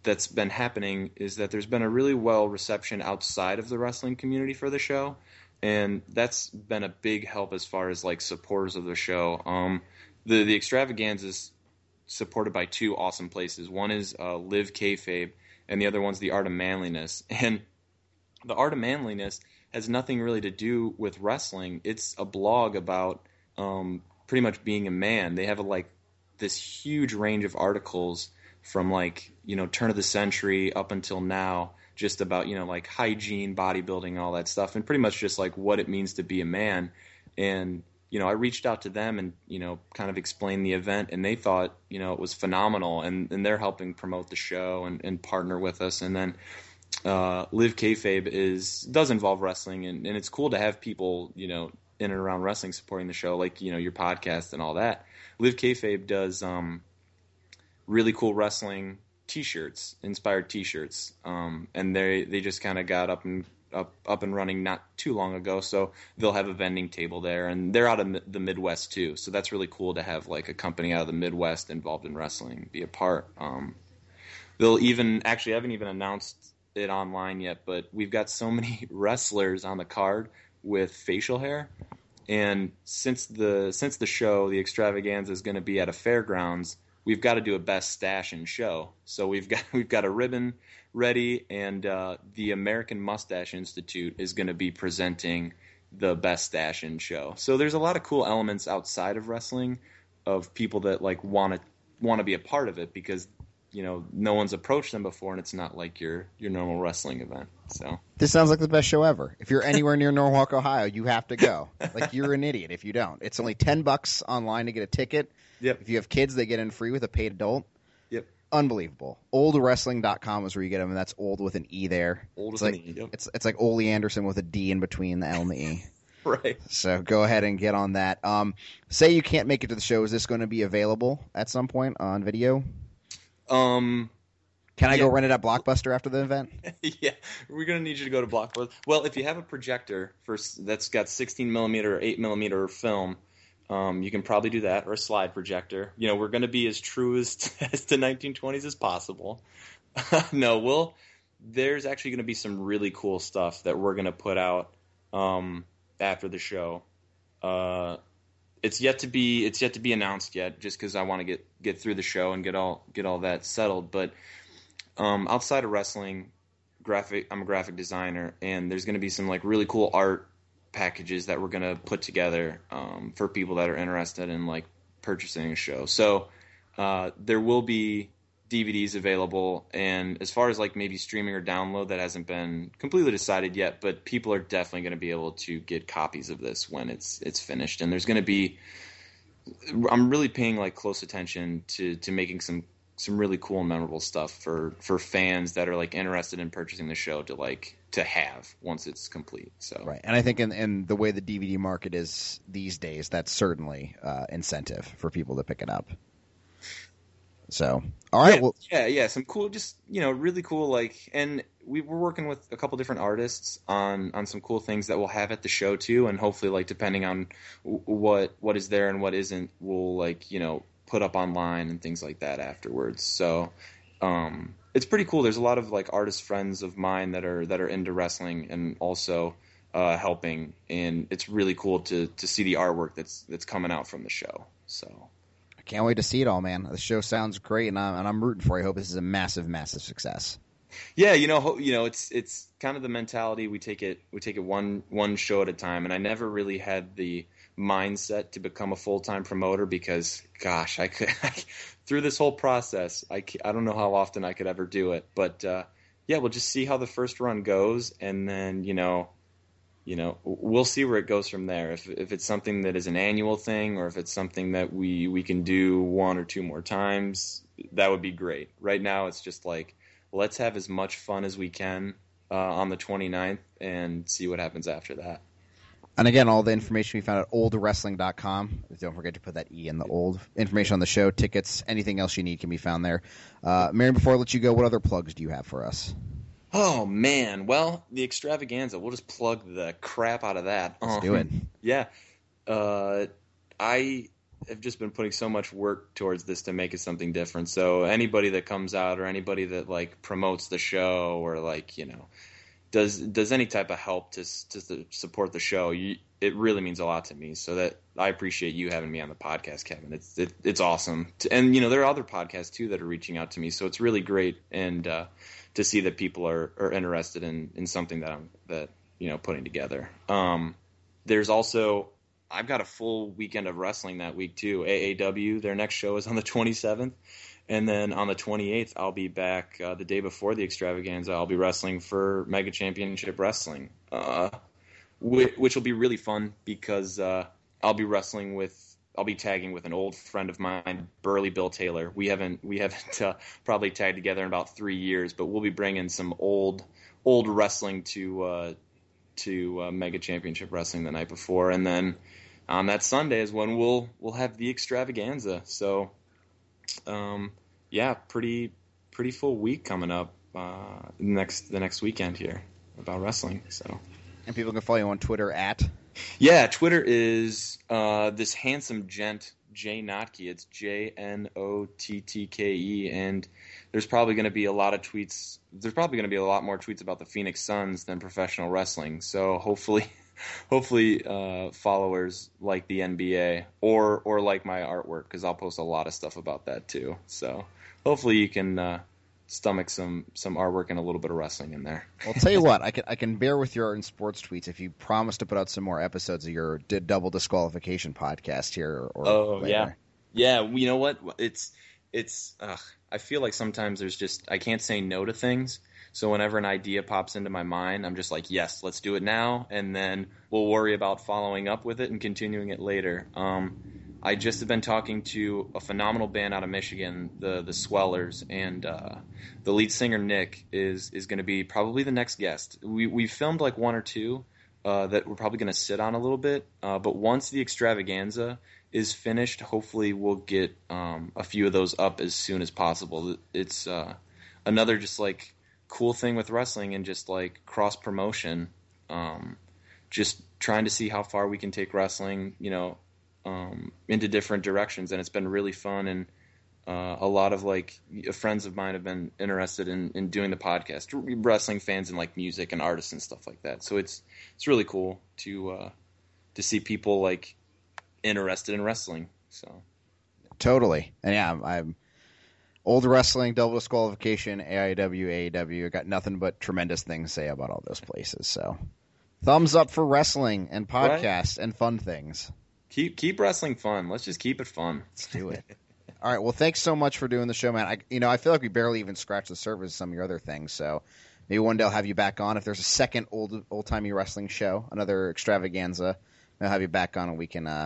that's been happening is that there's been a really well reception outside of the wrestling community for the show, and that's been a big help as far as like supporters of the show. Um, the the extravaganza is supported by two awesome places. One is uh, Live Kayfabe, and the other one's the Art of Manliness. <laughs> And the Art of Manliness has nothing really to do with wrestling. It's a blog about um, pretty much being a man. They have a, like this huge range of articles from like you know turn of the century up until now just about you know like hygiene bodybuilding all that stuff and pretty much just like what it means to be a man and you know i reached out to them and you know kind of explained the event and they thought you know it was phenomenal and, and they're helping promote the show and, and partner with us. And then uh, live kayfabe is does involve wrestling and, and it's cool to have people you know in and around wrestling supporting the show like you know your podcast and all that. Live kayfabe does um, really cool wrestling T-shirts, inspired T-shirts, um, and they they just kind of got up and up up and running not too long ago. So they'll have a vending table there, and they're out of the Midwest too. So that's really cool to have like a company out of the Midwest involved in wrestling be a part. Um, they'll even actually I haven't even announced it online yet, but we've got so <laughs> many wrestlers on the card with facial hair. And since the since the show, the extravaganza is going to be at a fairgrounds we've got to do a best stash and show. So we've got <laughs> we've got a ribbon ready, and uh, the American Mustache Institute is going to be presenting the best stash and show. So there's a lot of cool elements outside of wrestling of people that like want to want to be a part of it because you know no one's approached them before and it's not like your your normal wrestling event so. This sounds like the best show ever. If you're anywhere near norwalk ohio you have to go. Like you're an idiot if you don't. It's only 10 bucks online to get a ticket Yep. If you have kids, they get in free with a paid adult. Yep. Unbelievable. Oldewrestling.com is where you get them, and that's old with an E there. Old it's with like, an E, yep. It's, it's like Ole Anderson with a D in between the L and the E. <laughs> right. So go ahead and get on that. Um, say you can't make it to the show. Is this going to be available at some point on video? Um, Can I Yeah. go rent it at Blockbuster after the event? <laughs> yeah, we're gonna need you to go to Blockbuster. Well, if you have a projector for that's got 16 millimeter or 8 millimeter film, um, you can probably do that or a slide projector. You know, we're gonna be as true as <laughs> as the 1920s as possible. <laughs> no, we'll. There's actually gonna be some really cool stuff that we're gonna put out um, after the show. Uh, it's yet to be it's yet to be announced yet, just because I want to get get through the show and get all get all that settled, but. Um, outside of wrestling, graphic. I'm a graphic designer, and there's going to be some like really cool art packages that we're going to put together um, for people that are interested in like purchasing a show. So uh, there will be DVDs available, and as far as like maybe streaming or download, that hasn't been completely decided yet. But people are definitely going to be able to get copies of this when it's it's finished, and there's going to be. I'm really paying like close attention to to making some some really cool and memorable stuff for for fans that are like interested in purchasing the show to like to have once it's complete. So Right. And I think in, in the way the DVD market is these days, that's certainly uh, incentive for people to pick it up. So, all right, yeah, well, yeah, yeah, some cool, just you know, really cool. Like, and we were working with a couple different artists on on some cool things that we'll have at the show too, and hopefully, like, depending on w- what what is there and what isn't, we'll like you know put up online and things like that afterwards. So, um, it's pretty cool. There's a lot of like artist friends of mine that are that are into wrestling and also uh, helping, and it's really cool to to see the artwork that's that's coming out from the show. So. I can't wait to see it all, man. The show sounds great, and I'm, and I'm rooting for you. I hope this is a massive, massive success. Yeah, you know, you know, it's it's kind of the mentality we take it we take it one one show at a time, and I never really had the mindset to become a full time promoter because, gosh, I could <laughs> through this whole process, I, I don't know how often I could ever do it, but uh, yeah, we'll just see how the first run goes, and then you know, you know, we'll see where it goes from there. If if it's something that is an annual thing, or if it's something that we we can do one or two more times, that would be great. Right now, it's just like let's have as much fun as we can uh, on the 29th and see what happens after that. And again, all the information we found at oldewrestling.com. Don't forget to put that E in the old. Information on the show, tickets, anything else you need can be found there. Uh, Marion, before I let you go, what other plugs do you have for us? Oh man, well, the extravaganza. We'll just plug the crap out of that. Let's Um, do it. Yeah, uh, I have just been putting so much work towards this to make it something different. So anybody that comes out or anybody that like promotes the show or like you know does does any type of help to to support the show, you, it really means a lot to me. So that I appreciate you having me on the podcast, Kevin. It's it, it's awesome, and you know there are other podcasts too that are reaching out to me. So it's really great and uh, to see that people are, are interested in, in something that I'm that you know putting together. Um, there's also I've got a full weekend of wrestling that week too. AAW, their next show is on the 27th, and then on the 28th, I'll be back uh, the day before the extravaganza. I'll be wrestling for Mega Championship Wrestling, uh, which, which will be really fun because uh, I'll be wrestling with. I'll be tagging with an old friend of mine, Burly Bill Taylor. We haven't we haven't uh, probably tagged together in about three years, but we'll be bringing some old old wrestling to uh, to uh, Mega Championship Wrestling the night before, and then on that Sunday is when we'll we'll have the extravaganza. So, um, yeah, pretty pretty full week coming up uh, next the next weekend here about wrestling. So. And people can follow you on Twitter at. Yeah, Twitter is uh, this handsome gent, Jay Nottke. It's J N O T T K E, and there's probably going to be a lot of tweets. There's probably going to be a lot more tweets about the Phoenix Suns than professional wrestling. So hopefully, <laughs> <laughs> hopefully, uh, followers like the NBA or or like my artwork because I'll post a lot of stuff about that too. So hopefully, you can uh, stomach some some artwork and a little bit of wrestling in there. Well, I'll tell you <laughs> what, I can I can bear with your art and sports tweets if you promise to put out some more episodes of your d- double disqualification podcast here. Or Oh, later. yeah. Yeah, you know what? It's it's. Ugh, I feel like sometimes there's just I can't say no to things. So whenever an idea pops into my mind, I'm just like, yes, let's do it now, and then we'll worry about following up with it and continuing it later. Um, I just have been talking to a phenomenal band out of Michigan, the the Swellers, and uh, the lead singer Nick is is going to be probably the next guest. We we filmed like one or two uh, that we're probably going to sit on a little bit, uh, but once the extravaganza is finished, hopefully we'll get um, a few of those up as soon as possible. It's uh, another just like cool thing with wrestling and just like cross promotion. Um, just trying to see how far we can take wrestling, you know, um, into different directions, and it's been really fun. And uh, a lot of like friends of mine have been interested in, in doing the podcast, wrestling fans and like music and artists and stuff like that. So it's it's really cool to uh, to see people like interested in wrestling. So Totally. And yeah, I'm, I'm old wrestling, double disqualification, AIW, AEW. Got nothing but tremendous things to say about all those places. So thumbs up for wrestling and Right. podcasts and fun things. keep keep wrestling fun. Let's just keep it fun. Let's do it. <laughs> all right. Well, thanks so much for doing the show, man. I, you know, I feel like we barely even scratched the surface of some of your other things. So maybe one day I'll have you back on if there's a second old old timey wrestling show, another extravaganza. I'll have you back on and we can uh,